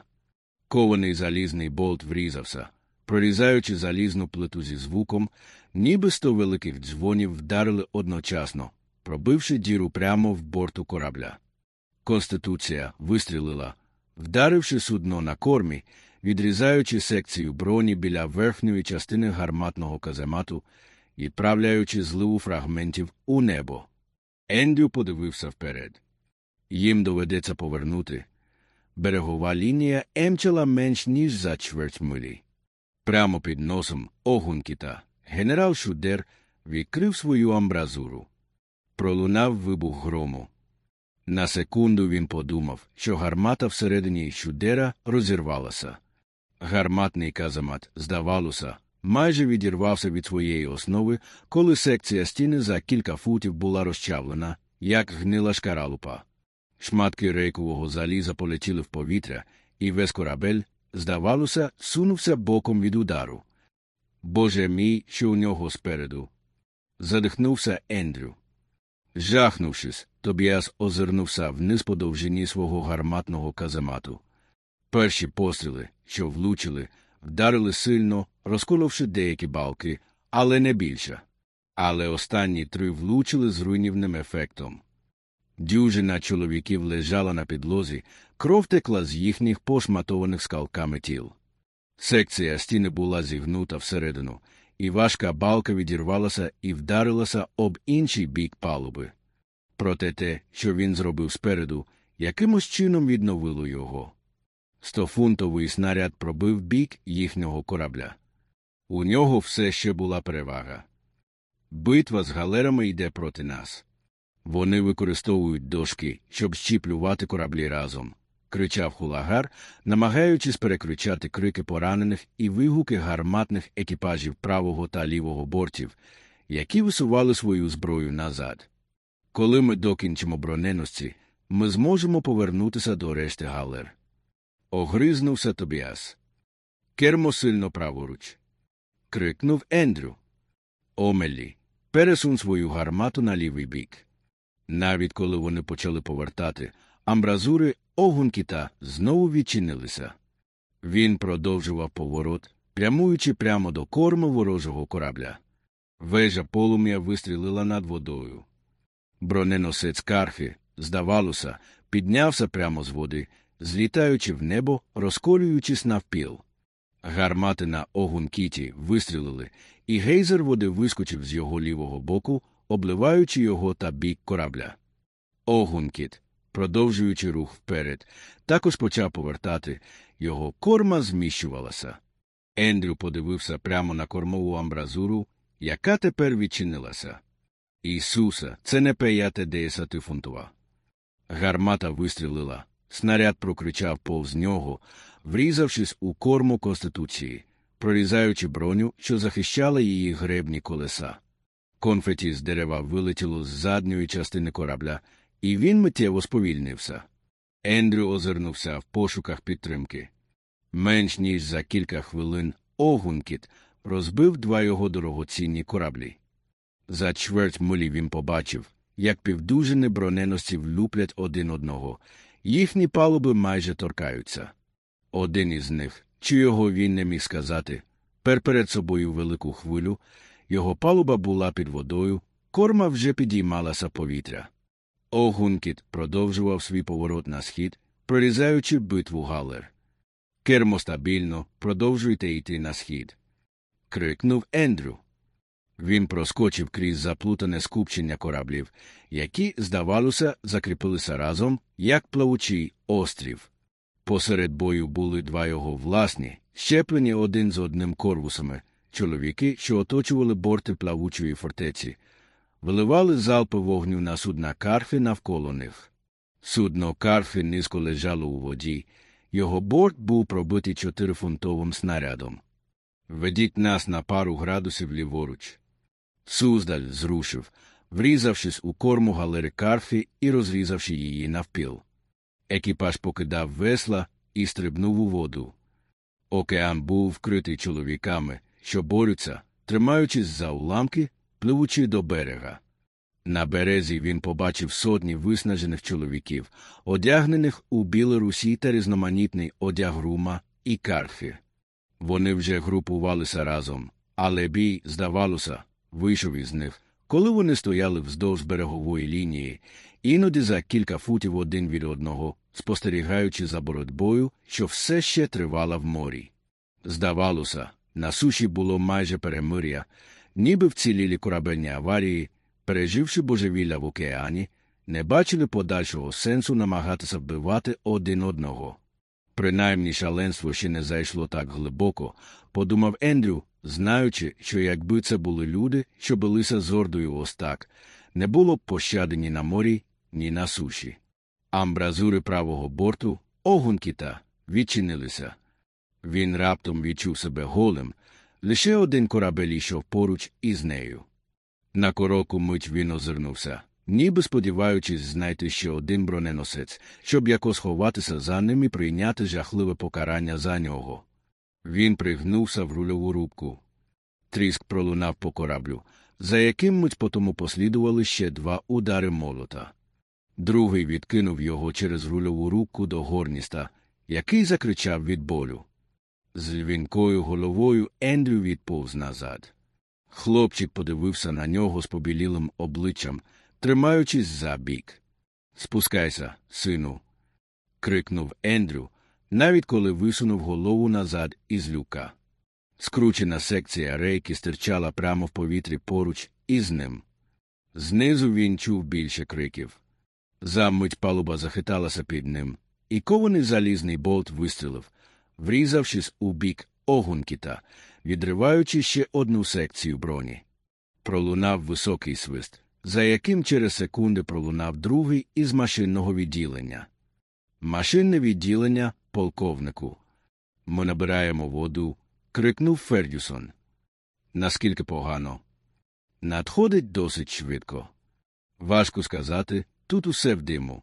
Кований залізний болт врізався, прорізаючи залізну плиту зі звуком, ніби сто великих дзвонів вдарили одночасно, пробивши діру прямо в борту корабля. Конституція вистрілила, вдаривши судно на кормі, відрізаючи секцію броні біля верхньої частини гарматного каземату і правляючи зливу фрагментів у небо. Ендрю подивився вперед. Їм доведеться повернути. Берегова лінія емчала менш ніж за чверть милі. Прямо під носом Огункіта генерал Шудер відкрив свою амбразуру. Пролунав вибух грому. На секунду він подумав, що гармата всередині Шудера розірвалася. Гарматний казамат, здавалося, майже відірвався від своєї основи, коли секція стіни за кілька футів була розчавлена, як гнила шкаралупа. Шматки рейкового заліза полетіли в повітря, і весь корабель, здавалося, сунувся боком від удару. Боже мій, що у нього спереду. Задихнувся Ендрю. Жахнувшись, Тобіас озирнувся вниз по довжині свого гарматного каземату. Перші постріли, що влучили, вдарили сильно, розколовши деякі балки, але не більше. Але останні три влучили з руйнівним ефектом. Дюжина чоловіків лежала на підлозі, кров текла з їхніх пошматованих скалками тіл. Секція стіни була зігнута всередину, і важка балка відірвалася і вдарилася об інший бік палуби. Проте те, що він зробив спереду, якимось чином відновило його. Стофунтовий снаряд пробив бік їхнього корабля. У нього все ще була перевага. Битва з галерами йде проти нас. Вони використовують дошки, щоб щіплювати кораблі разом, кричав хулагар, намагаючись перекричати крики поранених і вигуки гарматних екіпажів правого та лівого бортів, які висували свою зброю назад. Коли ми докінчимо броненості, ми зможемо повернутися до решти галер. Огризнувся Тобіас. Кермо сильно праворуч. Крикнув Ендрю. Омелі, пересунь свою гармату на лівий бік. Навіть коли вони почали повертати, амбразури огункіта знову відчинилися. Він продовжував поворот, прямуючи прямо до корму ворожого корабля. Вежа полум'я вистрілила над водою. Броненосець карфі, здавалося, піднявся прямо з води, злітаючи в небо, розколюючись навпіл. Гармати на огункіті вистрілили, і гейзер води вискочив з його лівого боку, обливаючи його та бік корабля. Огункіт, продовжуючи рух вперед, також почав повертати, його корма зміщувалася. Ендрю подивився прямо на кормову амбразуру, яка тепер відчинилася. Ісуса, це не п'яте десятифунтова. Гармата вистрілила, снаряд прокричав повз нього, врізавшись у корму Конституції, прорізаючи броню, що захищала її гребні колеса. Конфеті з дерева вилетіло з задньої частини корабля, і він миттєво сповільнився. Ендрю озирнувся в пошуках підтримки. Менш ніж за кілька хвилин Огункіт розбив два його дорогоцінні кораблі. За чверть милі він побачив, як півдужини броненостів люплять один одного, їхні палуби майже торкаються. Один із них, чи він не міг сказати, пер перед собою велику хвилю, його палуба була під водою, корма вже підіймалася повітря. Огункіт продовжував свій поворот на схід, прорізаючи битву галер. Кермо стабільно, продовжуйте йти на схід. крикнув Ендрю. Він проскочив крізь заплутане скупчення кораблів, які, здавалося, закріпилися разом, як плавучий острів. Посеред бою були два його власні, щеплені один з одним корвусами, чоловіки, що оточували борти плавучої фортеці, виливали залпи вогню на судна карфи навколо них. Судно карфи низько лежало у воді, його борт був пробитий чотирифунтовим снарядом. Ведіть нас на пару градусів ліворуч. Суздаль зрушив, врізавшись у корму галери карфі і розрізавши її навпіл. Екіпаж покидав весла і стрибнув у воду. Океан був вкритий чоловіками, що борються, тримаючись за уламки, пливучи до берега. На березі він побачив сотні виснажених чоловіків, одягнених у білорусі та різноманітний одяг рума і карфі. Вони вже групувалися разом, але бій, здавалося, вийшов із них, коли вони стояли вздовж берегової лінії, іноді за кілька футів один від одного, спостерігаючи за боротьбою, що все ще тривала в морі. Здавалося, на суші було майже перемир'я, ніби вцілілі корабельні аварії, переживши божевілля в океані, не бачили подальшого сенсу намагатися вбивати один одного. Принаймні шаленство ще не зайшло так глибоко, подумав Ендрю, знаючи, що якби це були люди, що билися з ордою ось так, не було б пощади ні на морі, ні на суші. Амбразури правого борту, огункіта, відчинилися. Він раптом відчув себе голим, лише один корабель йшов поруч із нею. На короку мить він озирнувся, ніби сподіваючись знайти ще один броненосець, щоб якось ховатися за ним і прийняти жахливе покарання за нього. Він пригнувся в рульову рубку. Тріск пролунав по кораблю, за яким мить потому послідували ще два удари молота. Другий відкинув його через рульову руку до горніста, який закричав від болю. З львінкою головою Ендрю відповз назад. Хлопчик подивився на нього з побілілим обличчям, тримаючись за бік. Спускайся, сину. крикнув Ендрю, навіть коли висунув голову назад із люка. Скручена секція рейки стирчала прямо в повітрі поруч із ним. Знизу він чув більше криків. Замить палуба захиталася під ним, і кований залізний болт вистрілив, врізавшись у бік огункіта, відриваючи ще одну секцію броні. Пролунав високий свист, за яким через секунди пролунав другий із машинного відділення. Машинне відділення полковнику. Ми набираємо воду. крикнув Фердюсон. Наскільки погано? Надходить досить швидко. Важко сказати, тут усе в диму.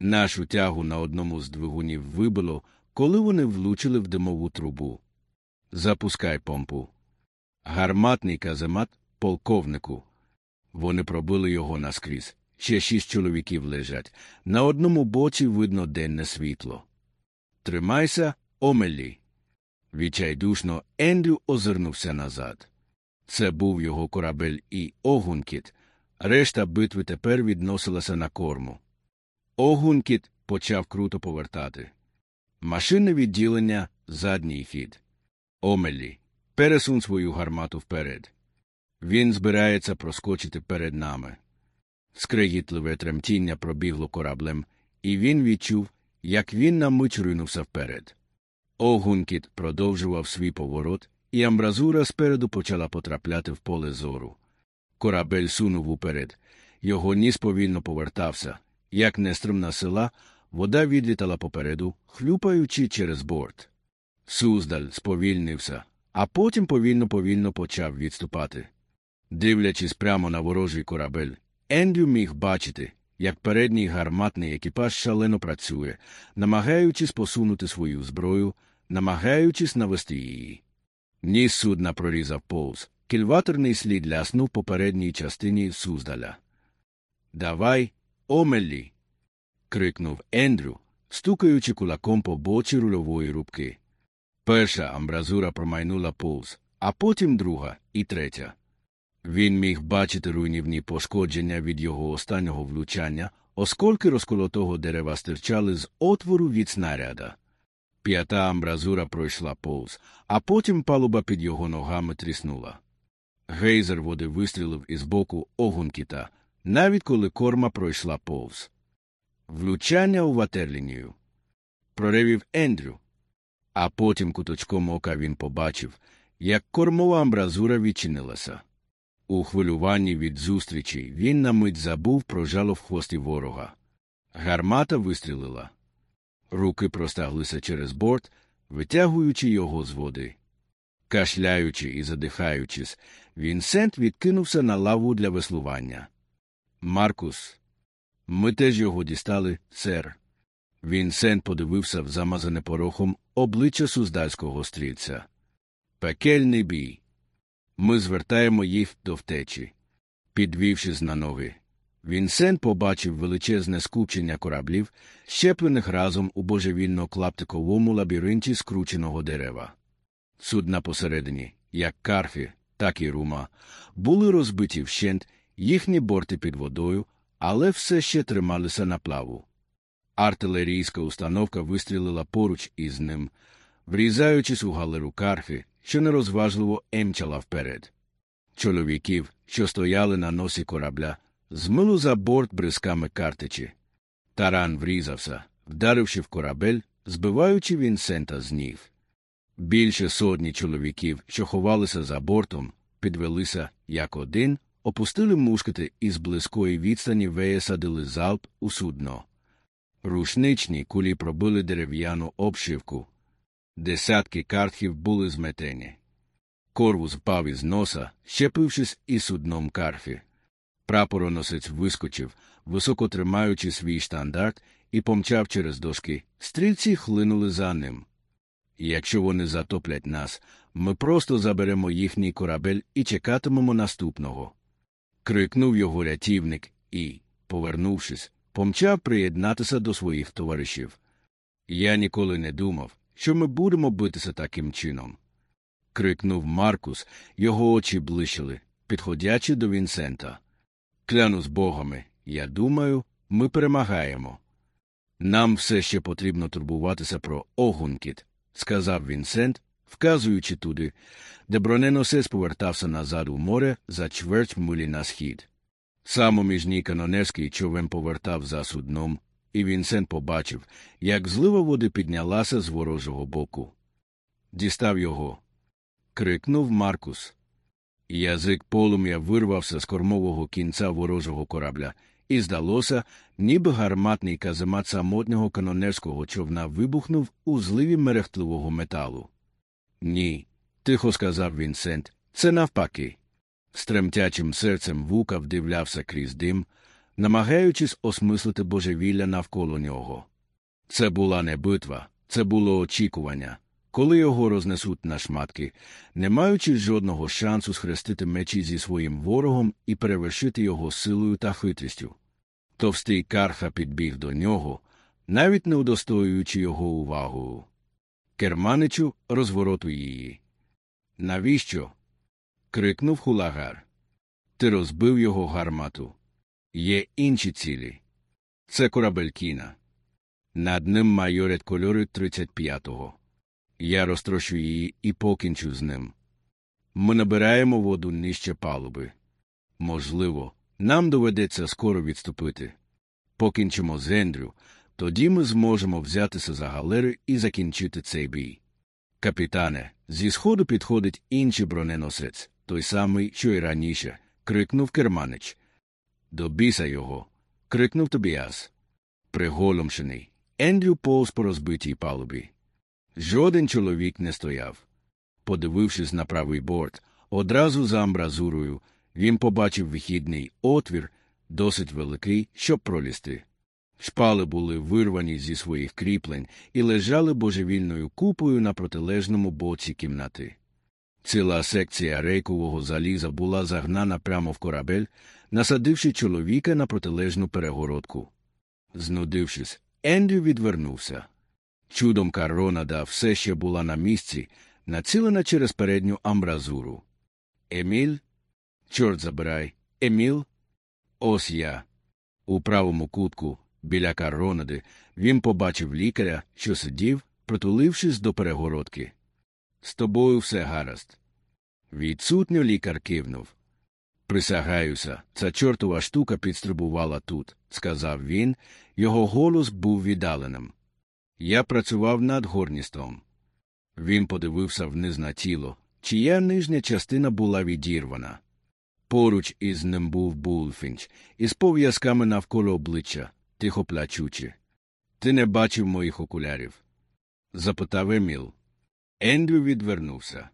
Нашу тягу на одному з двигунів вибило, коли вони влучили в димову трубу. Запускай помпу. Гарматний каземат полковнику. Вони пробили його наскрізь. Ще шість чоловіків лежать. На одному боці видно денне світло. Тримайся, Омелі. Відчайдушно Ендрю озирнувся назад. Це був його корабель і Огункіт. Решта битви тепер відносилася на корму. Огункіт почав круто повертати. Машинне відділення задній хід. Омелі, пересунь свою гармату вперед. Він збирається проскочити перед нами. Скрегітливе тремтіння пробігло кораблем, і він відчув, як він на мить ринувся вперед. Огункіт продовжував свій поворот, і амбразура спереду почала потрапляти в поле зору. Корабель сунув уперед. Його ніс повільно повертався. Як нестримна сила, вода відлітала попереду, хлюпаючи через борт. Суздаль сповільнився, а потім повільно повільно почав відступати. Дивлячись прямо на ворожий корабель, Ендрю міг бачити, як передній гарматний екіпаж шалено працює, намагаючись посунути свою зброю, намагаючись навести її. Ніс судна прорізав повз, кільваторний слід ляснув по передній частині Суздаля. Давай, Омеллі. Крикнув Ендрю, стукаючи кулаком по бочі рульової рубки. Перша амбразура промайнула повз, а потім друга і третя. Він міг бачити руйнівні пошкодження від його останнього влучання, оскільки розколотого дерева стирчали з отвору від снаряда. П'ята амбразура пройшла повз, а потім палуба під його ногами тріснула. Гейзер води вистрілив із боку огункіта, навіть коли корма пройшла повз. Влучання у ватерлінію. Проривів Ендрю. А потім куточком ока він побачив, як кормова амбразура відчинилася. У хвилюванні від зустрічі він на мить забув про жало в хвості ворога. Гармата вистрілила. Руки простаглися через борт, витягуючи його з води. Кашляючи і задихаючись, Вінсент відкинувся на лаву для веслування. Маркус. Ми теж його дістали, сер. Вінсент подивився в замазане порохом обличчя суздальського стрільця. Пекельний бій. Ми звертаємо їх до втечі. Підвівшись на ноги, Вінсент побачив величезне скупчення кораблів, щеплених разом у божевільно клаптиковому лабіринті скрученого дерева. Судна посередині, як карфі, так і рума, були розбиті вщент, їхні борти під водою, але все ще трималися на плаву. Артилерійська установка вистрілила поруч із ним, врізаючись у галеру карфі, що нерозважливо емчала вперед. Чоловіків, що стояли на носі корабля, змило за борт бризками картичі. Таран врізався, вдаривши в корабель, збиваючи Вінсента з ніг. Більше сотні чоловіків, що ховалися за бортом, підвелися як один, опустили мушкети і з близької відстані висадили залп у судно. Рушничні кулі пробили дерев'яну обшивку. Десятки картхів були зметені. Корвус впав із носа, щепившись із судном карфі. Прапороносець вискочив, високо тримаючи свій штандарт, і помчав через дошки. Стрільці хлинули за ним. Якщо вони затоплять нас, Ми просто заберемо їхній корабель і чекатимемо наступного. Крикнув його рятівник і, повернувшись, помчав приєднатися до своїх товаришів. Я ніколи не думав, що ми будемо битися таким чином. крикнув Маркус, його очі блищили, підходячи до Вінсента. Клянусь богами, я думаю, ми перемагаємо. Нам все ще потрібно турбуватися про огункіт, сказав Вінсент, вказуючи туди, де броненосець повертався назад у море за чверть милі на схід. Самоміжній канонерський човен повертав за судном, і Вінсент побачив, як злива води піднялася з ворожого боку. Дістав його. крикнув Маркус. Язик полум'я вирвався з кормового кінця ворожого корабля, і здалося, ніби гарматний каземат самотнього канонерського човна вибухнув у зливі мерехтливого металу. Ні, тихо сказав Вінсент, це навпаки. З тремтячим серцем вука вдивлявся крізь дим, намагаючись осмислити божевілля навколо нього. Це була не битва, це було очікування, коли його рознесуть на шматки, не маючи жодного шансу схрестити мечі зі своїм ворогом і перевершити його силою та хитрістю. Товстий карха підбіг до нього, навіть не удостоюючи його увагою. Керманичу, розворотуй її. Навіщо? крикнув хулагар. Ти розбив його гармату. Є інші цілі. Це корабель кіна. Над ним майорять кольори 35-го. Я розтрощу її і покінчу з ним. Ми набираємо воду нижче палуби. Можливо, нам доведеться скоро відступити. Покінчимо з Ендрю, тоді ми зможемо взятися за галери і закінчити цей бій. Капітане, зі сходу підходить інший броненосець, той самий, що й раніше, крикнув керманич. До біса його. крикнув Тобіас. Приголомшений. Ендрю повз по розбитій палубі. Жоден чоловік не стояв. Подивившись на правий борт, одразу за амбразурою, він побачив вихідний отвір, досить великий, щоб пролізти. Шпали були вирвані зі своїх кріплень і лежали божевільною купою на протилежному боці кімнати. Ціла секція рейкового заліза була загнана прямо в корабель, насадивши чоловіка на протилежну перегородку. Знудившись, Ендрю відвернувся. Чудом Карронада все ще була на місці, націлена через передню амбразуру. Еміль? Чорт забирай, Еміл? Ось я. У правому кутку, біля Карронади, він побачив лікаря, що сидів, притулившись до перегородки. З тобою все гаразд. Відсутньо лікар кивнув. Присягаюся, ця чортова штука підстрибувала тут, сказав він, його голос був віддаленим. Я працював над горністом. Він подивився вниз на тіло, чия нижня частина була відірвана. Поруч із ним був Булфінч, із пов'язками навколо обличчя, тихо плачучи. Ти не бачив моїх окулярів? запитав Еміл. Ендрю відвернувся.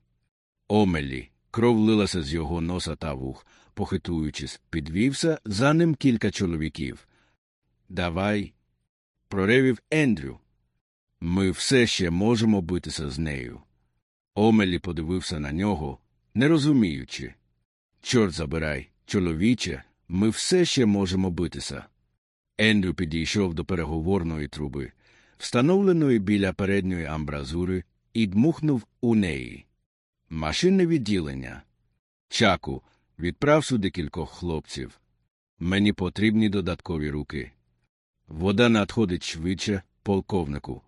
Омелі, кров лилася з його носа та вух, похитуючись, підвівся за ним кілька чоловіків. Давай, проревів Ендрю. Ми все ще можемо битися з нею. Омелі подивився на нього, не розуміючи. Чорт забирай, чоловіче, ми все ще можемо битися. Ендрю підійшов до переговорної труби, встановленої біля передньої амбразури, і дмухнув у неї. Машинне відділення. Чаку, відправ сюди кількох хлопців. Мені потрібні додаткові руки. Вода надходить швидше, полковнику.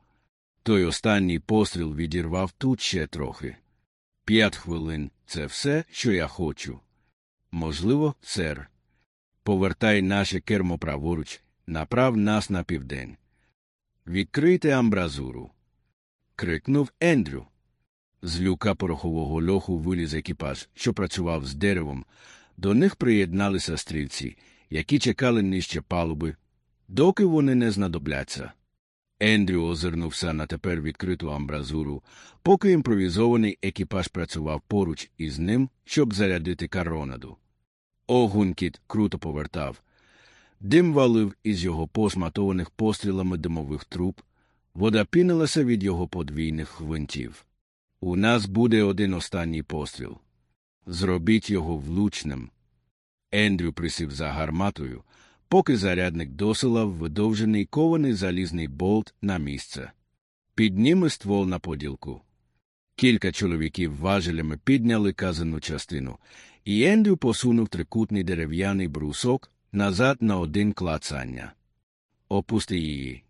Той останній постріл відірвав тут ще трохи. П'ять хвилин це все, що я хочу. Можливо, сер. Повертай наше кермо праворуч, направ нас на південь. Відкрийте амбразуру. крикнув Ендрю. З люка порохового льоху виліз екіпаж, що працював з деревом. До них приєдналися стрільці, які чекали нижче палуби, доки вони не знадобляться. Ендрю озирнувся на тепер відкриту амбразуру, поки імпровізований екіпаж працював поруч із ним, щоб зарядити каронаду. Огункіт круто повертав. Дим валив із його посматованих пострілами димових труб, вода пінилася від його подвійних гвинтів. У нас буде один останній постріл. Зробіть його влучним. Ендрю присів за гарматою, поки зарядник досилав видовжений кований залізний болт на місце. Підніми ствол на поділку. Кілька чоловіків важелями підняли казану частину, і Ендрю посунув трикутний дерев'яний брусок назад на один клацання. Опусти її.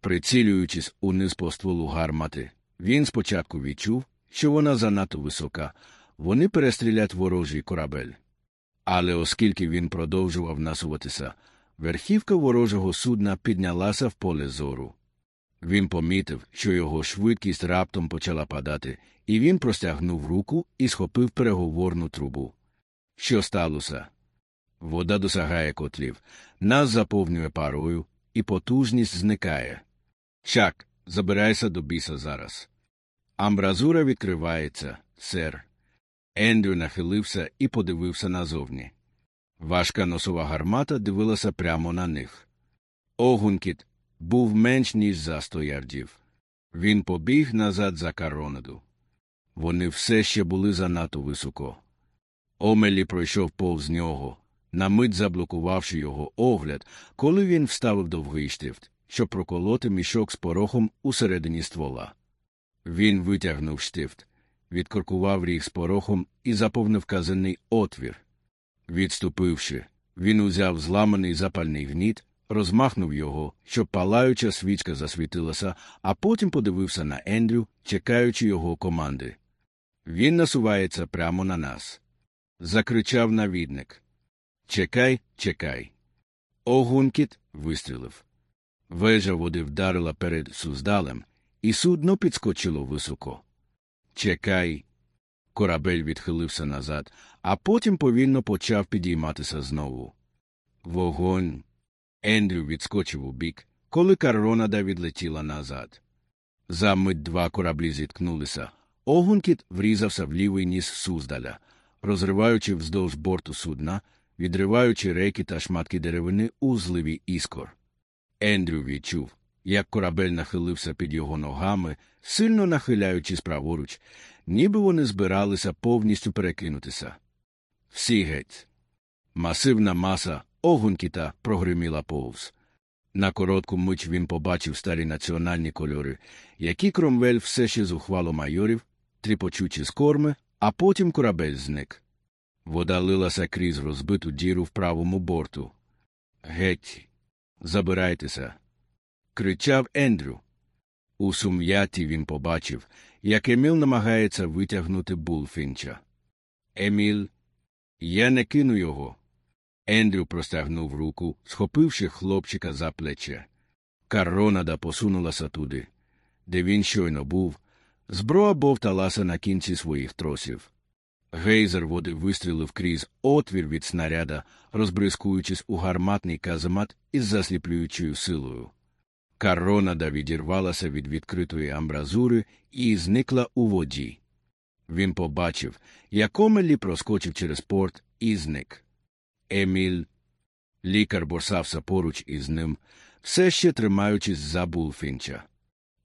Прицілюючись униз по стволу гармати, він спочатку відчув, що вона занадто висока, вони перестрілять ворожий корабель. Але оскільки він продовжував насуватися, верхівка ворожого судна піднялася в поле зору. Він помітив, що його швидкість раптом почала падати, і він простягнув руку і схопив переговорну трубу. Що сталося? Вода досягає котлів, нас заповнює парою, і потужність зникає. Чак, забирайся до біса зараз. Амбразура відкривається, сер. Ендрю нахилився і подивився назовні. Важка носова гармата дивилася прямо на них. Огункіт був менш ніж за сто ярдів. Він побіг назад за коронаду. Вони все ще були занадто високо. Омелі пройшов повз нього, на мить заблокувавши його огляд, коли він вставив довгий штифт, щоб проколоти мішок з порохом усередині ствола. Він витягнув штифт, відкоркував ріг з порохом і заповнив казаний отвір. Відступивши, він узяв зламаний запальний гніт, розмахнув його, щоб палаюча свічка засвітилася, а потім подивився на Ендрю, чекаючи його команди. Він насувається прямо на нас. Закричав навідник. Чекай, чекай. Огункіт вистрілив. Вежа води вдарила перед суздалем, і судно підскочило високо. Чекай. Корабель відхилився назад, а потім повільно почав підійматися знову. Вогонь. Ендрю відскочив у бік, коли коронада відлетіла назад. За мить два кораблі зіткнулися. Огункіт врізався в лівий ніс суздаля, розриваючи вздовж борту судна, відриваючи реки та шматки деревини у зливі іскор. Ендрю відчув, як корабель нахилився під його ногами, сильно нахиляючись праворуч, ніби вони збиралися повністю перекинутися. Всі геть. Масивна маса огункіта прогриміла повз. На коротку мить він побачив старі національні кольори, які Кромвель все ще зухвало майорів, тріпочучи з корми, а потім корабель зник. Вода лилася крізь розбиту діру в правому борту. Геть, забирайтеся. кричав Ендрю. У сум'яті він побачив, як Еміл намагається витягнути Булфінча. Еміль, я не кину його. Ендрю простягнув руку, схопивши хлопчика за плече. Карронада посунулася туди, де він щойно був. Зброя бовталася на кінці своїх тросів. Гейзер води вистрілив крізь отвір від снаряда, розбризкуючись у гарматний каземат із засліплюючою силою. Карронада відірвалася від відкритої амбразури і зникла у воді. Він побачив, як Омелі проскочив через порт і зник. Еміль. Лікар борсався поруч із ним, все ще тримаючись за Булфінча.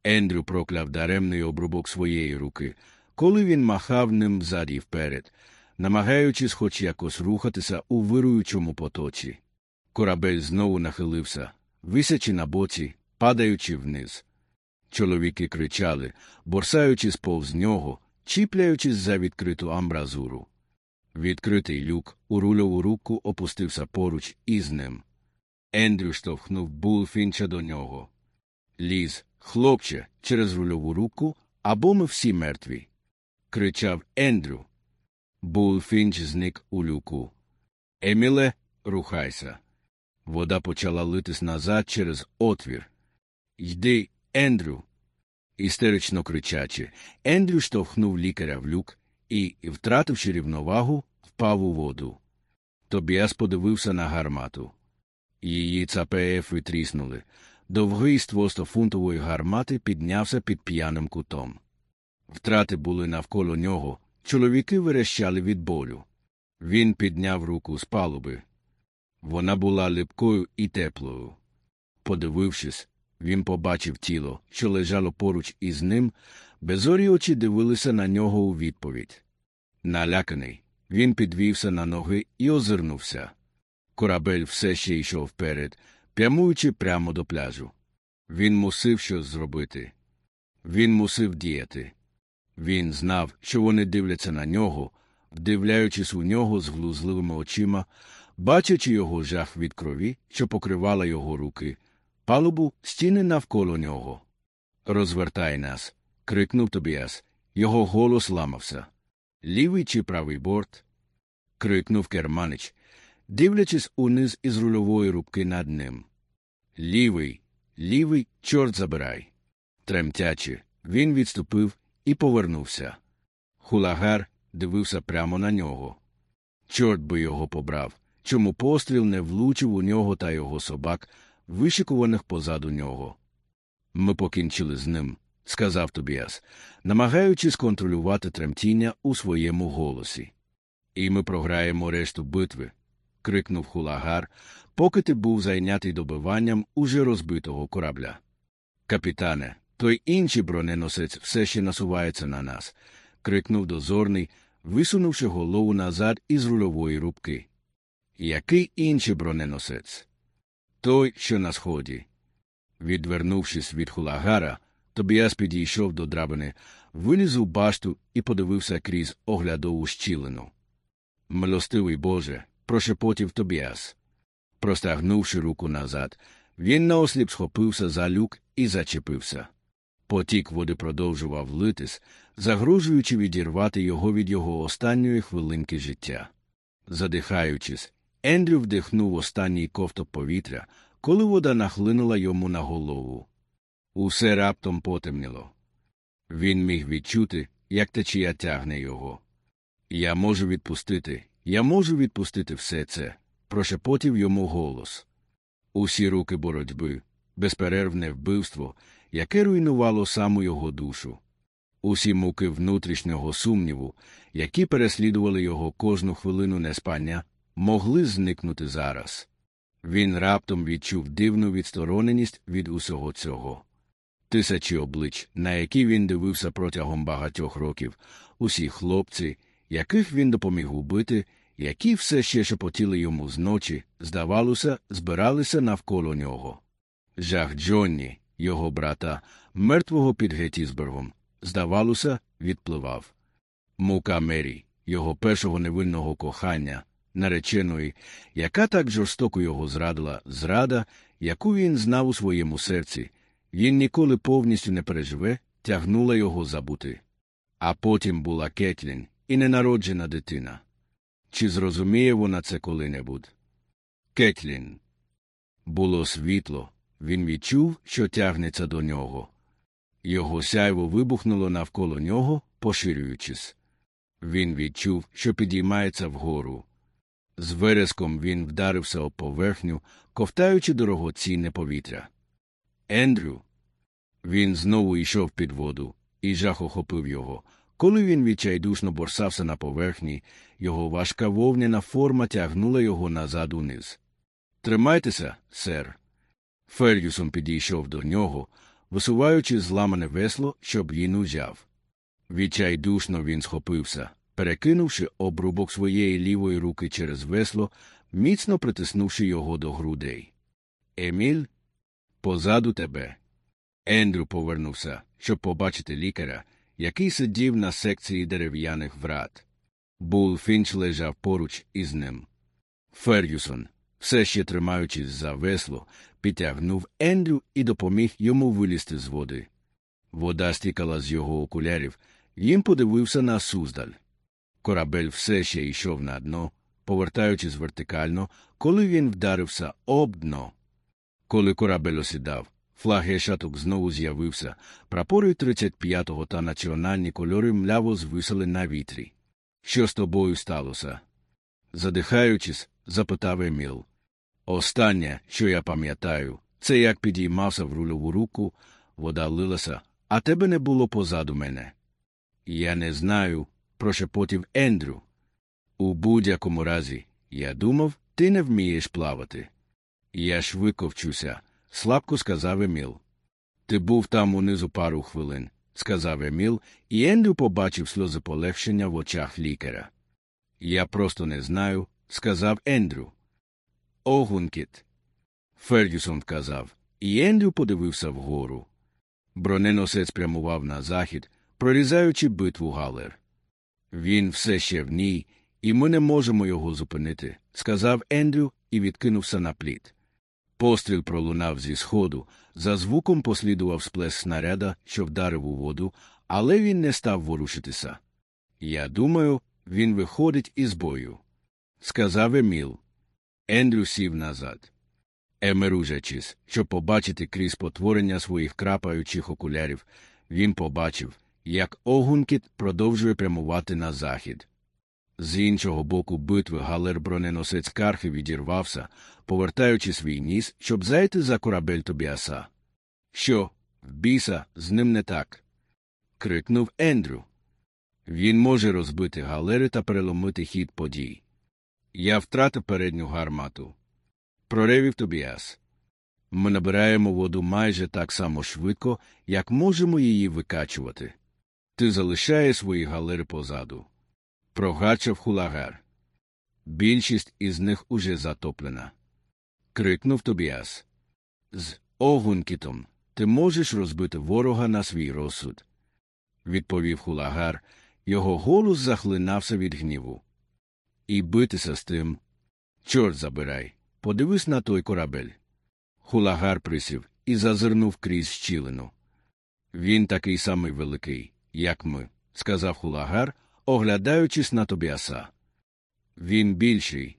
Ендрю прокляв даремний обрубок своєї руки, коли він махав ним ззаді й вперед, намагаючись хоч якось рухатися у вируючому потоці. Корабель знову нахилився, висячи на боці, падаючи вниз. Чоловіки кричали, борсаючись повз нього, чіпляючись за відкриту амбразуру. Відкритий люк у рульову руку опустився поруч із ним. Ендрю штовхнув Булфінча до нього. Ліз, хлопче, через рульову руку, або ми всі мертві. Кричав Ендрю. Булфінч зник у люку. Еміле, рухайся. Вода почала литись назад через отвір. Йди, Ендрю. Істерично кричачи, Ендрю штовхнув лікаря в люк і, втративши рівновагу, впав у воду. Тобіас подивився на гармату. Її ЦПФ витріснули. Довгий ствол стофунтової гармати піднявся під п'яним кутом. Втрати були навколо нього, чоловіки верещали від болю. Він підняв руку з палуби. Вона була липкою і теплою. Подивившись, Він побачив тіло, що лежало поруч із ним, безорі очі дивилися на нього у відповідь. Наляканий, він підвівся на ноги і озирнувся. Корабель все ще йшов вперед, прямуючи прямо до пляжу. Він мусив щось зробити. Він мусив діяти. Він знав, що вони дивляться на нього, вдивляючись у нього з глузливими очима, бачачи його жах від крові, що покривала його руки, палубу, стіни навколо нього. Розвертай нас. крикнув Тобіас. Його голос ламався. Лівий чи правий борт? крикнув керманич, дивлячись униз із рульової рубки над ним. Лівий, лівий, чорт забирай. Тремтячи, він відступив і повернувся. Хулагар дивився прямо на нього. Чорт би його побрав, чому постріл не влучив у нього та його собак, вишикуваних позаду нього. Ми покінчили з ним, сказав Тобіас, намагаючись контролювати тремтіння у своєму голосі. І ми програємо решту битви. крикнув хулагар, поки ти був зайнятий добиванням уже розбитого корабля. Капітане, той інший броненосець все ще насувається на нас. крикнув дозорний, висунувши голову назад із рульової рубки. Який інший броненосець? Той, що на сході. Відвернувшись від хулагара, Тобіас підійшов до драбини, виліз у башту і подивився крізь оглядову щілину. Милостивий Боже, прошепотів Тобіас. Простягнувши руку назад, він наосліп схопився за люк і зачепився. Потік води продовжував литись, загрожуючи відірвати його від його останньої хвилинки життя. Задихаючись, Ендрю вдихнув останній ковток повітря, коли вода нахлинула йому на голову. Усе раптом потемніло. Він міг відчути, як течія тягне його. Я можу відпустити, я можу відпустити все це, прошепотів йому голос. Усі руки боротьби, безперервне вбивство, яке руйнувало саму його душу. Усі муки внутрішнього сумніву, які переслідували його кожну хвилину неспання, могли зникнути зараз. Він раптом відчув дивну відстороненість від усього цього. Тисячі облич, на які він дивився протягом багатьох років, усі хлопці, яких він допоміг убити, які все ще шепотіли йому зночі, здавалося, збиралися навколо нього. Жах Джонні, його брата, мертвого під Геттісбергом, здавалося, відпливав. Мука Мері, його першого невинного кохання, нареченої, яка так жорстоко його зрадила, зрада, яку він знав у своєму серці, він ніколи повністю не переживе, тягнула його забути. А потім була Кетлін і ненароджена дитина. Чи зрозуміє вона це коли-небудь? Кетлін. Було світло, він відчув, що тягнеться до нього. Його сяйво вибухнуло навколо нього, поширюючись. Він відчув, що підіймається вгору. З вереском він вдарився об поверхню, ковтаючи дорогоцінне повітря. Ендрю. Він знову йшов під воду, і жах охопив його. Коли він відчайдушно борсався на поверхні, його важка вовняна форма тягнула його назад униз. Тримайтеся, сер. Фергюсон підійшов до нього, висуваючи зламане весло, щоб він узяв. Відчайдушно він схопився, перекинувши обрубок своєї лівої руки через весло, міцно притиснувши його до грудей. Еміль, позаду тебе. Ендрю повернувся, щоб побачити лікаря, який сидів на секції дерев'яних врат. Бул Фінч лежав поруч із ним. Фергюсон, все ще тримаючись за весло, підтягнув Ендрю і допоміг йому вилізти з води. Вода стікала з його окулярів, їм подивився на суздаль. Корабель все ще йшов на дно, повертаючись вертикально, коли він вдарився об дно. Коли корабель осідав, флаг шаток знову з'явився, прапори 35-го та національні кольори мляво звисали на вітрі. Що з тобою сталося? Задихаючись, запитав Еміл. Останнє, що я пам'ятаю, це як підіймався в рульову руку, вода лилася, а тебе не було позаду мене. Я не знаю, прошепотів Ендрю. У будь-якому разі, я думав, ти не вмієш плавати. Я швидко вчуся, слабко сказав Еміл. Ти був там унизу пару хвилин, сказав Еміл, і Ендрю побачив сльози полегшення в очах лікаря. Я просто не знаю, сказав Ендрю. Огункіт. Фергюсон вказав, і Ендрю подивився вгору. Броненосець прямував на захід, прорізаючи битву Галер. Він все ще в ній, і ми не можемо його зупинити, сказав Ендрю і відкинувся на пліт. Постріл пролунав зі сходу, за звуком послідував сплеск снаряда, що вдарив у воду, але він не став ворушитися. Я думаю, він виходить із бою, сказав Еміл. Ендрю сів назад. Емеружачись, щоб побачити крізь потворення своїх крапаючих окулярів, він побачив, як Огункіт продовжує прямувати на захід. З іншого боку битви галер броненосець Кархи відірвався, повертаючи свій ніс, щоб зайти за корабель Тобіаса. Що, біса, з ним не так? крикнув Ендрю. Він може розбити галери та переломити хід подій. Я втратив передню гармату. Проревів Тобіас. Ми набираємо воду майже так само швидко, як можемо її викачувати. Ти залишаєш свої галери позаду. Прогачав хулагар. Більшість із них уже затоплена. Крикнув Тобіас. З огункітом ти можеш розбити ворога на свій розсуд. Відповів хулагар, його голос захлинався від гніву. І битися з тим. Чорт забирай, подивись на той корабель. Хулагар присів і зазирнув крізь щілину. Він такий самий великий, як ми, сказав хулагар, оглядаючись на Тобіаса. Він більший.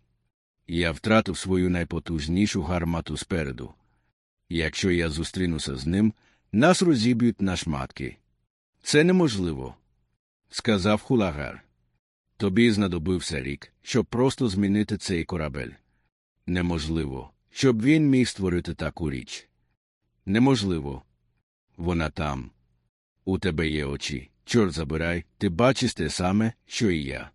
Я втратив свою найпотужнішу гармату спереду. Якщо я зустрінуся з ним, нас розіб'ють на шматки. Це неможливо, сказав хулагар. Тобі знадобився рік, щоб просто змінити цей корабель. Неможливо, щоб він міг створити таку річ. Неможливо. Вона там. У тебе є очі. Чорт забирай, ти бачиш те саме, що і я.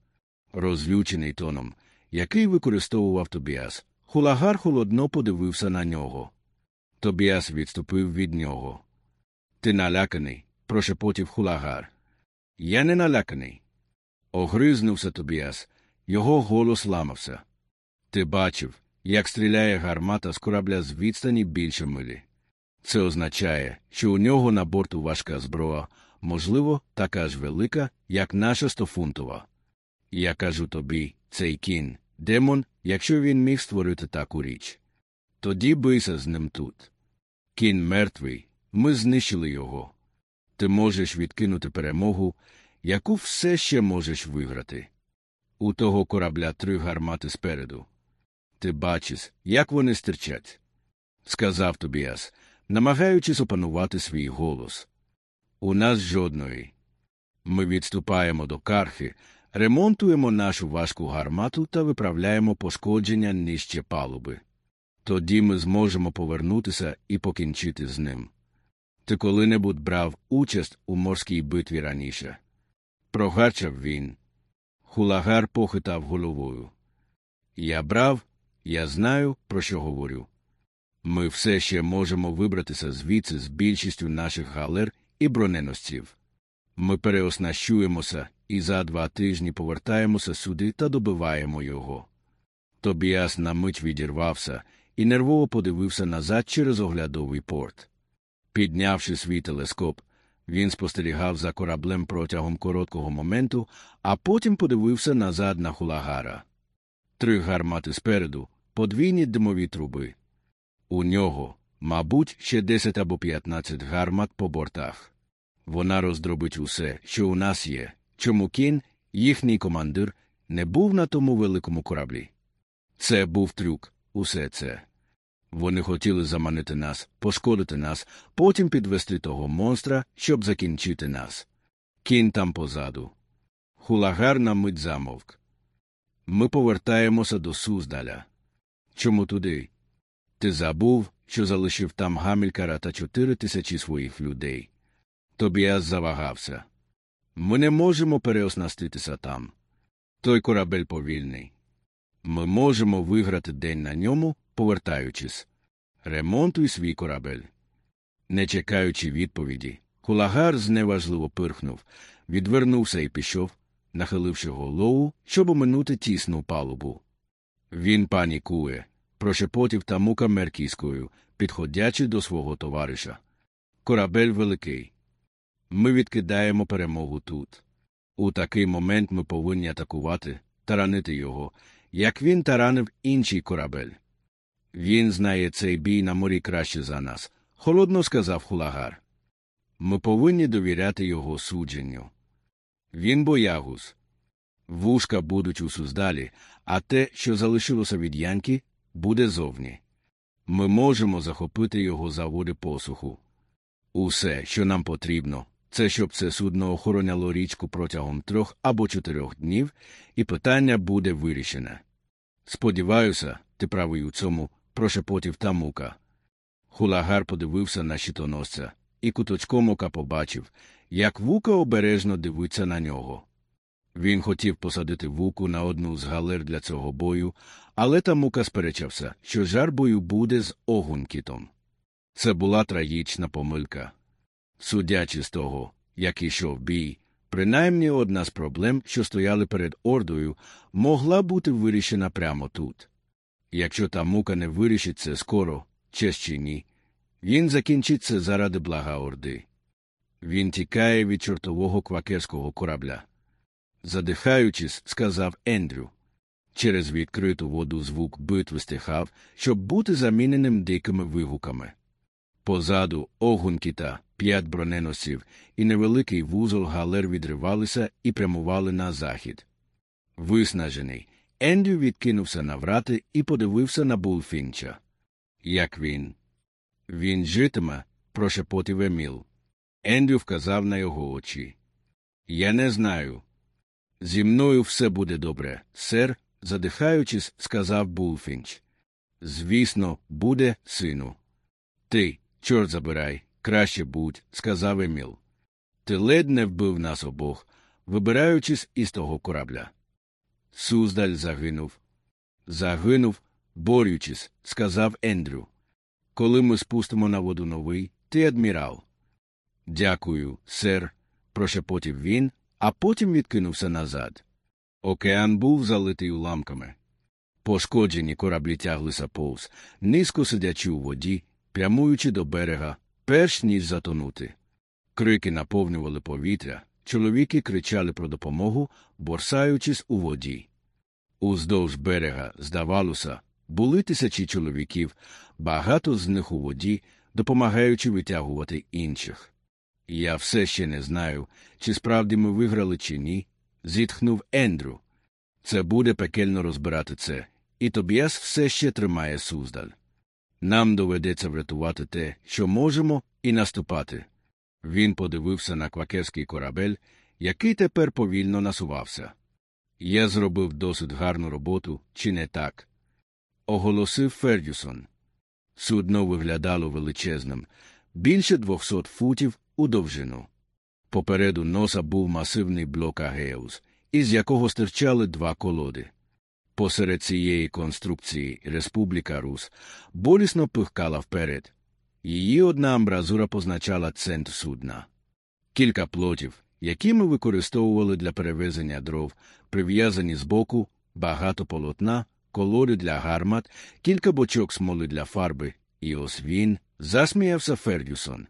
Розлючений тоном, який використовував Тобіас, хулагар холодно подивився на нього. Тобіас відступив від нього. Ти наляканий, прошепотів хулагар. Я не наляканий. Огризнувся Тобіас, його голос ламався. Ти бачив, як стріляє гармата з корабля з відстані більше милі. Це означає, що у нього на борту важка зброя, можливо, така ж велика, як наша стофунтова. Я кажу тобі, цей кін, демон, якщо він міг створити таку річ. Тоді бийся з ним тут. Кін мертвий, ми знищили його. Ти можеш відкинути перемогу, яку все ще можеш виграти. У того корабля три гармати спереду. Ти бачиш, як вони стирчать, сказав Тобіас, намагаючись опанувати свій голос. У нас жодної. Ми відступаємо до кархи, ремонтуємо нашу важку гармату та виправляємо пошкодження нижче палуби. Тоді ми зможемо повернутися і покінчити з ним. Ти коли-небудь брав участь у морській битві раніше. Прогачав він. Хулагар похитав головою. Я брав, я знаю, про що говорю. Ми все ще можемо вибратися звідси з більшістю наших галер і броненосців. Ми переоснащуємося і за два тижні повертаємося сюди та добиваємо його. Тобіас на мить відірвався і нервово подивився назад через оглядовий порт. Піднявши свій телескоп, він спостерігав за кораблем протягом короткого моменту, а потім подивився назад на хулагара. Три гармати спереду, подвійні димові труби. У нього, мабуть, ще 10 або 15 гармат по бортах. Вона роздробить усе, що у нас є, чому кін, їхній командир, не був на тому великому кораблі. Це був трюк, усе це. Вони хотіли заманити нас, пошкодити нас, потім підвести того монстра, щоб закінчити нас. Кін там позаду. Хулагар на мить замовк. Ми повертаємося до Суздаля. Чому туди? Ти забув, що залишив там Гамількара та чотири тисячі своїх людей. Тобіас завагався. Ми не можемо переоснаститися там. Той корабель повільний. Ми можемо виграти день на ньому, повертаючись. Ремонтуй свій корабель. Не чекаючи відповіді, кулагар зневажливо пирхнув, відвернувся і пішов, нахиливши голову, щоб оминути тісну палубу. Він панікує, прошепотів тамука меркійською, підходячи до свого товариша. Корабель великий. Ми відкидаємо перемогу тут. У такий момент ми повинні атакувати, таранити його, як він таранив інший корабель. Він знає цей бій на морі краще за нас, холодно сказав хулагар. Ми повинні довіряти його судженню. Він боягуз. Вушка будуть у суздалі, а те, що залишилося від Янки, буде зовні. Ми можемо захопити його заводи посуху. Усе, що нам потрібно, це щоб це судно охороняло річку протягом трьох або чотирьох днів, і питання буде вирішене. Сподіваюся, ти правий у цьому, прошепотів тамука. Хулагар подивився на щитоносця, і куточком ока побачив, як вука обережно дивиться на нього. Він хотів посадити вуку на одну з галер для цього бою, але тамука сперечався, що жар бою буде з огункітом. Це була трагічна помилка. Судячи з того, як ішов бій, принаймні одна з проблем, що стояли перед Ордою, могла бути вирішена прямо тут. Якщо та мука не вирішить це скоро, честь чи ні, він закінчить це заради блага Орди. Він тікає від чортового квакерського корабля. Задихаючись, сказав Ендрю. Через відкриту воду звук битви стихав, щоб бути заміненим дикими вигуками. Позаду огункіта, п'ять броненосців і невеликий вузол галер відривалися і прямували на захід. Виснажений, Ендрю відкинувся на врати і подивився на Булфінча. Як він? Він житиме, прошепотів Еміл. Ендрю вказав на його очі. Я не знаю. Зі мною все буде добре, сер, задихаючись, сказав Булфінч. Звісно, буде, сину. Ти, чорт забирай, краще будь, сказав Еміл. Ти ледь не вбив нас обох, вибираючись із того корабля. Суздаль загинув. Загинув, борючись, сказав Ендрю. Коли ми спустимо на воду новий, ти адмірал. Дякую, сер, прошепотів він, а потім відкинувся назад. Океан був залитий уламками. Пошкоджені кораблі тяглися повз, низько сидячи у воді, прямуючи до берега, перш ніж затонути. Крики наповнювали повітря, чоловіки кричали про допомогу, борсаючись у воді. Уздовж берега, здавалося, були тисячі чоловіків, багато з них у воді, допомагаючи витягувати інших. Я все ще не знаю, чи справді ми виграли, чи ні, зітхнув Ендрю. Це буде пекельно розбирати це, і Тобіас все ще тримає суздаль. Нам доведеться врятувати те, що можемо, і наступати. Він подивився на квакерський корабель, який тепер повільно насувався. Я зробив досить гарну роботу, чи не так? Оголосив Фердюсон. Судно виглядало величезним, більше двохсот футів у довжину. Попереду носа був масивний блок Агеус, із якого стирчали два колоди. Посеред цієї конструкції Республіка Рус болісно пихкала вперед. Її одна амбразура позначала центр судна. Кілька плотів, які ми використовували для перевезення дров, прив'язані збоку, багато полотна, колоди для гармат, кілька бочок смоли для фарби, і ось він засміявся Фердюсон.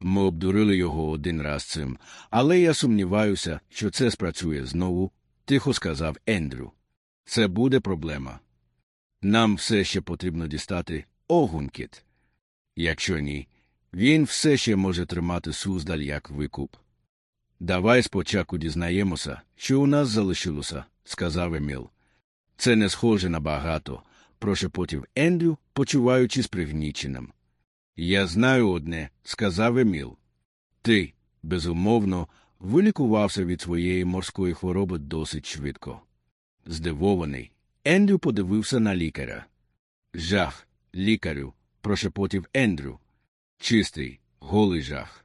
Ми обдурили його один раз цим, але я сумніваюся, що це спрацює знову, тихо сказав Ендрю. Це буде проблема. Нам все ще потрібно дістати огункіт. Якщо ні, він все ще може тримати суздаль як викуп. Давай спочатку дізнаємося, що у нас залишилося, сказав Еміл. Це не схоже на багато, прошепотів Ендрю, почуваючись пригніченим. Я знаю одне, сказав Еміл. Ти, безумовно, вилікувався від своєї морської хвороби досить швидко. Здивований, Ендрю подивився на лікаря. Жах, лікарю, прошепотів Ендрю. Чистий, голий жах.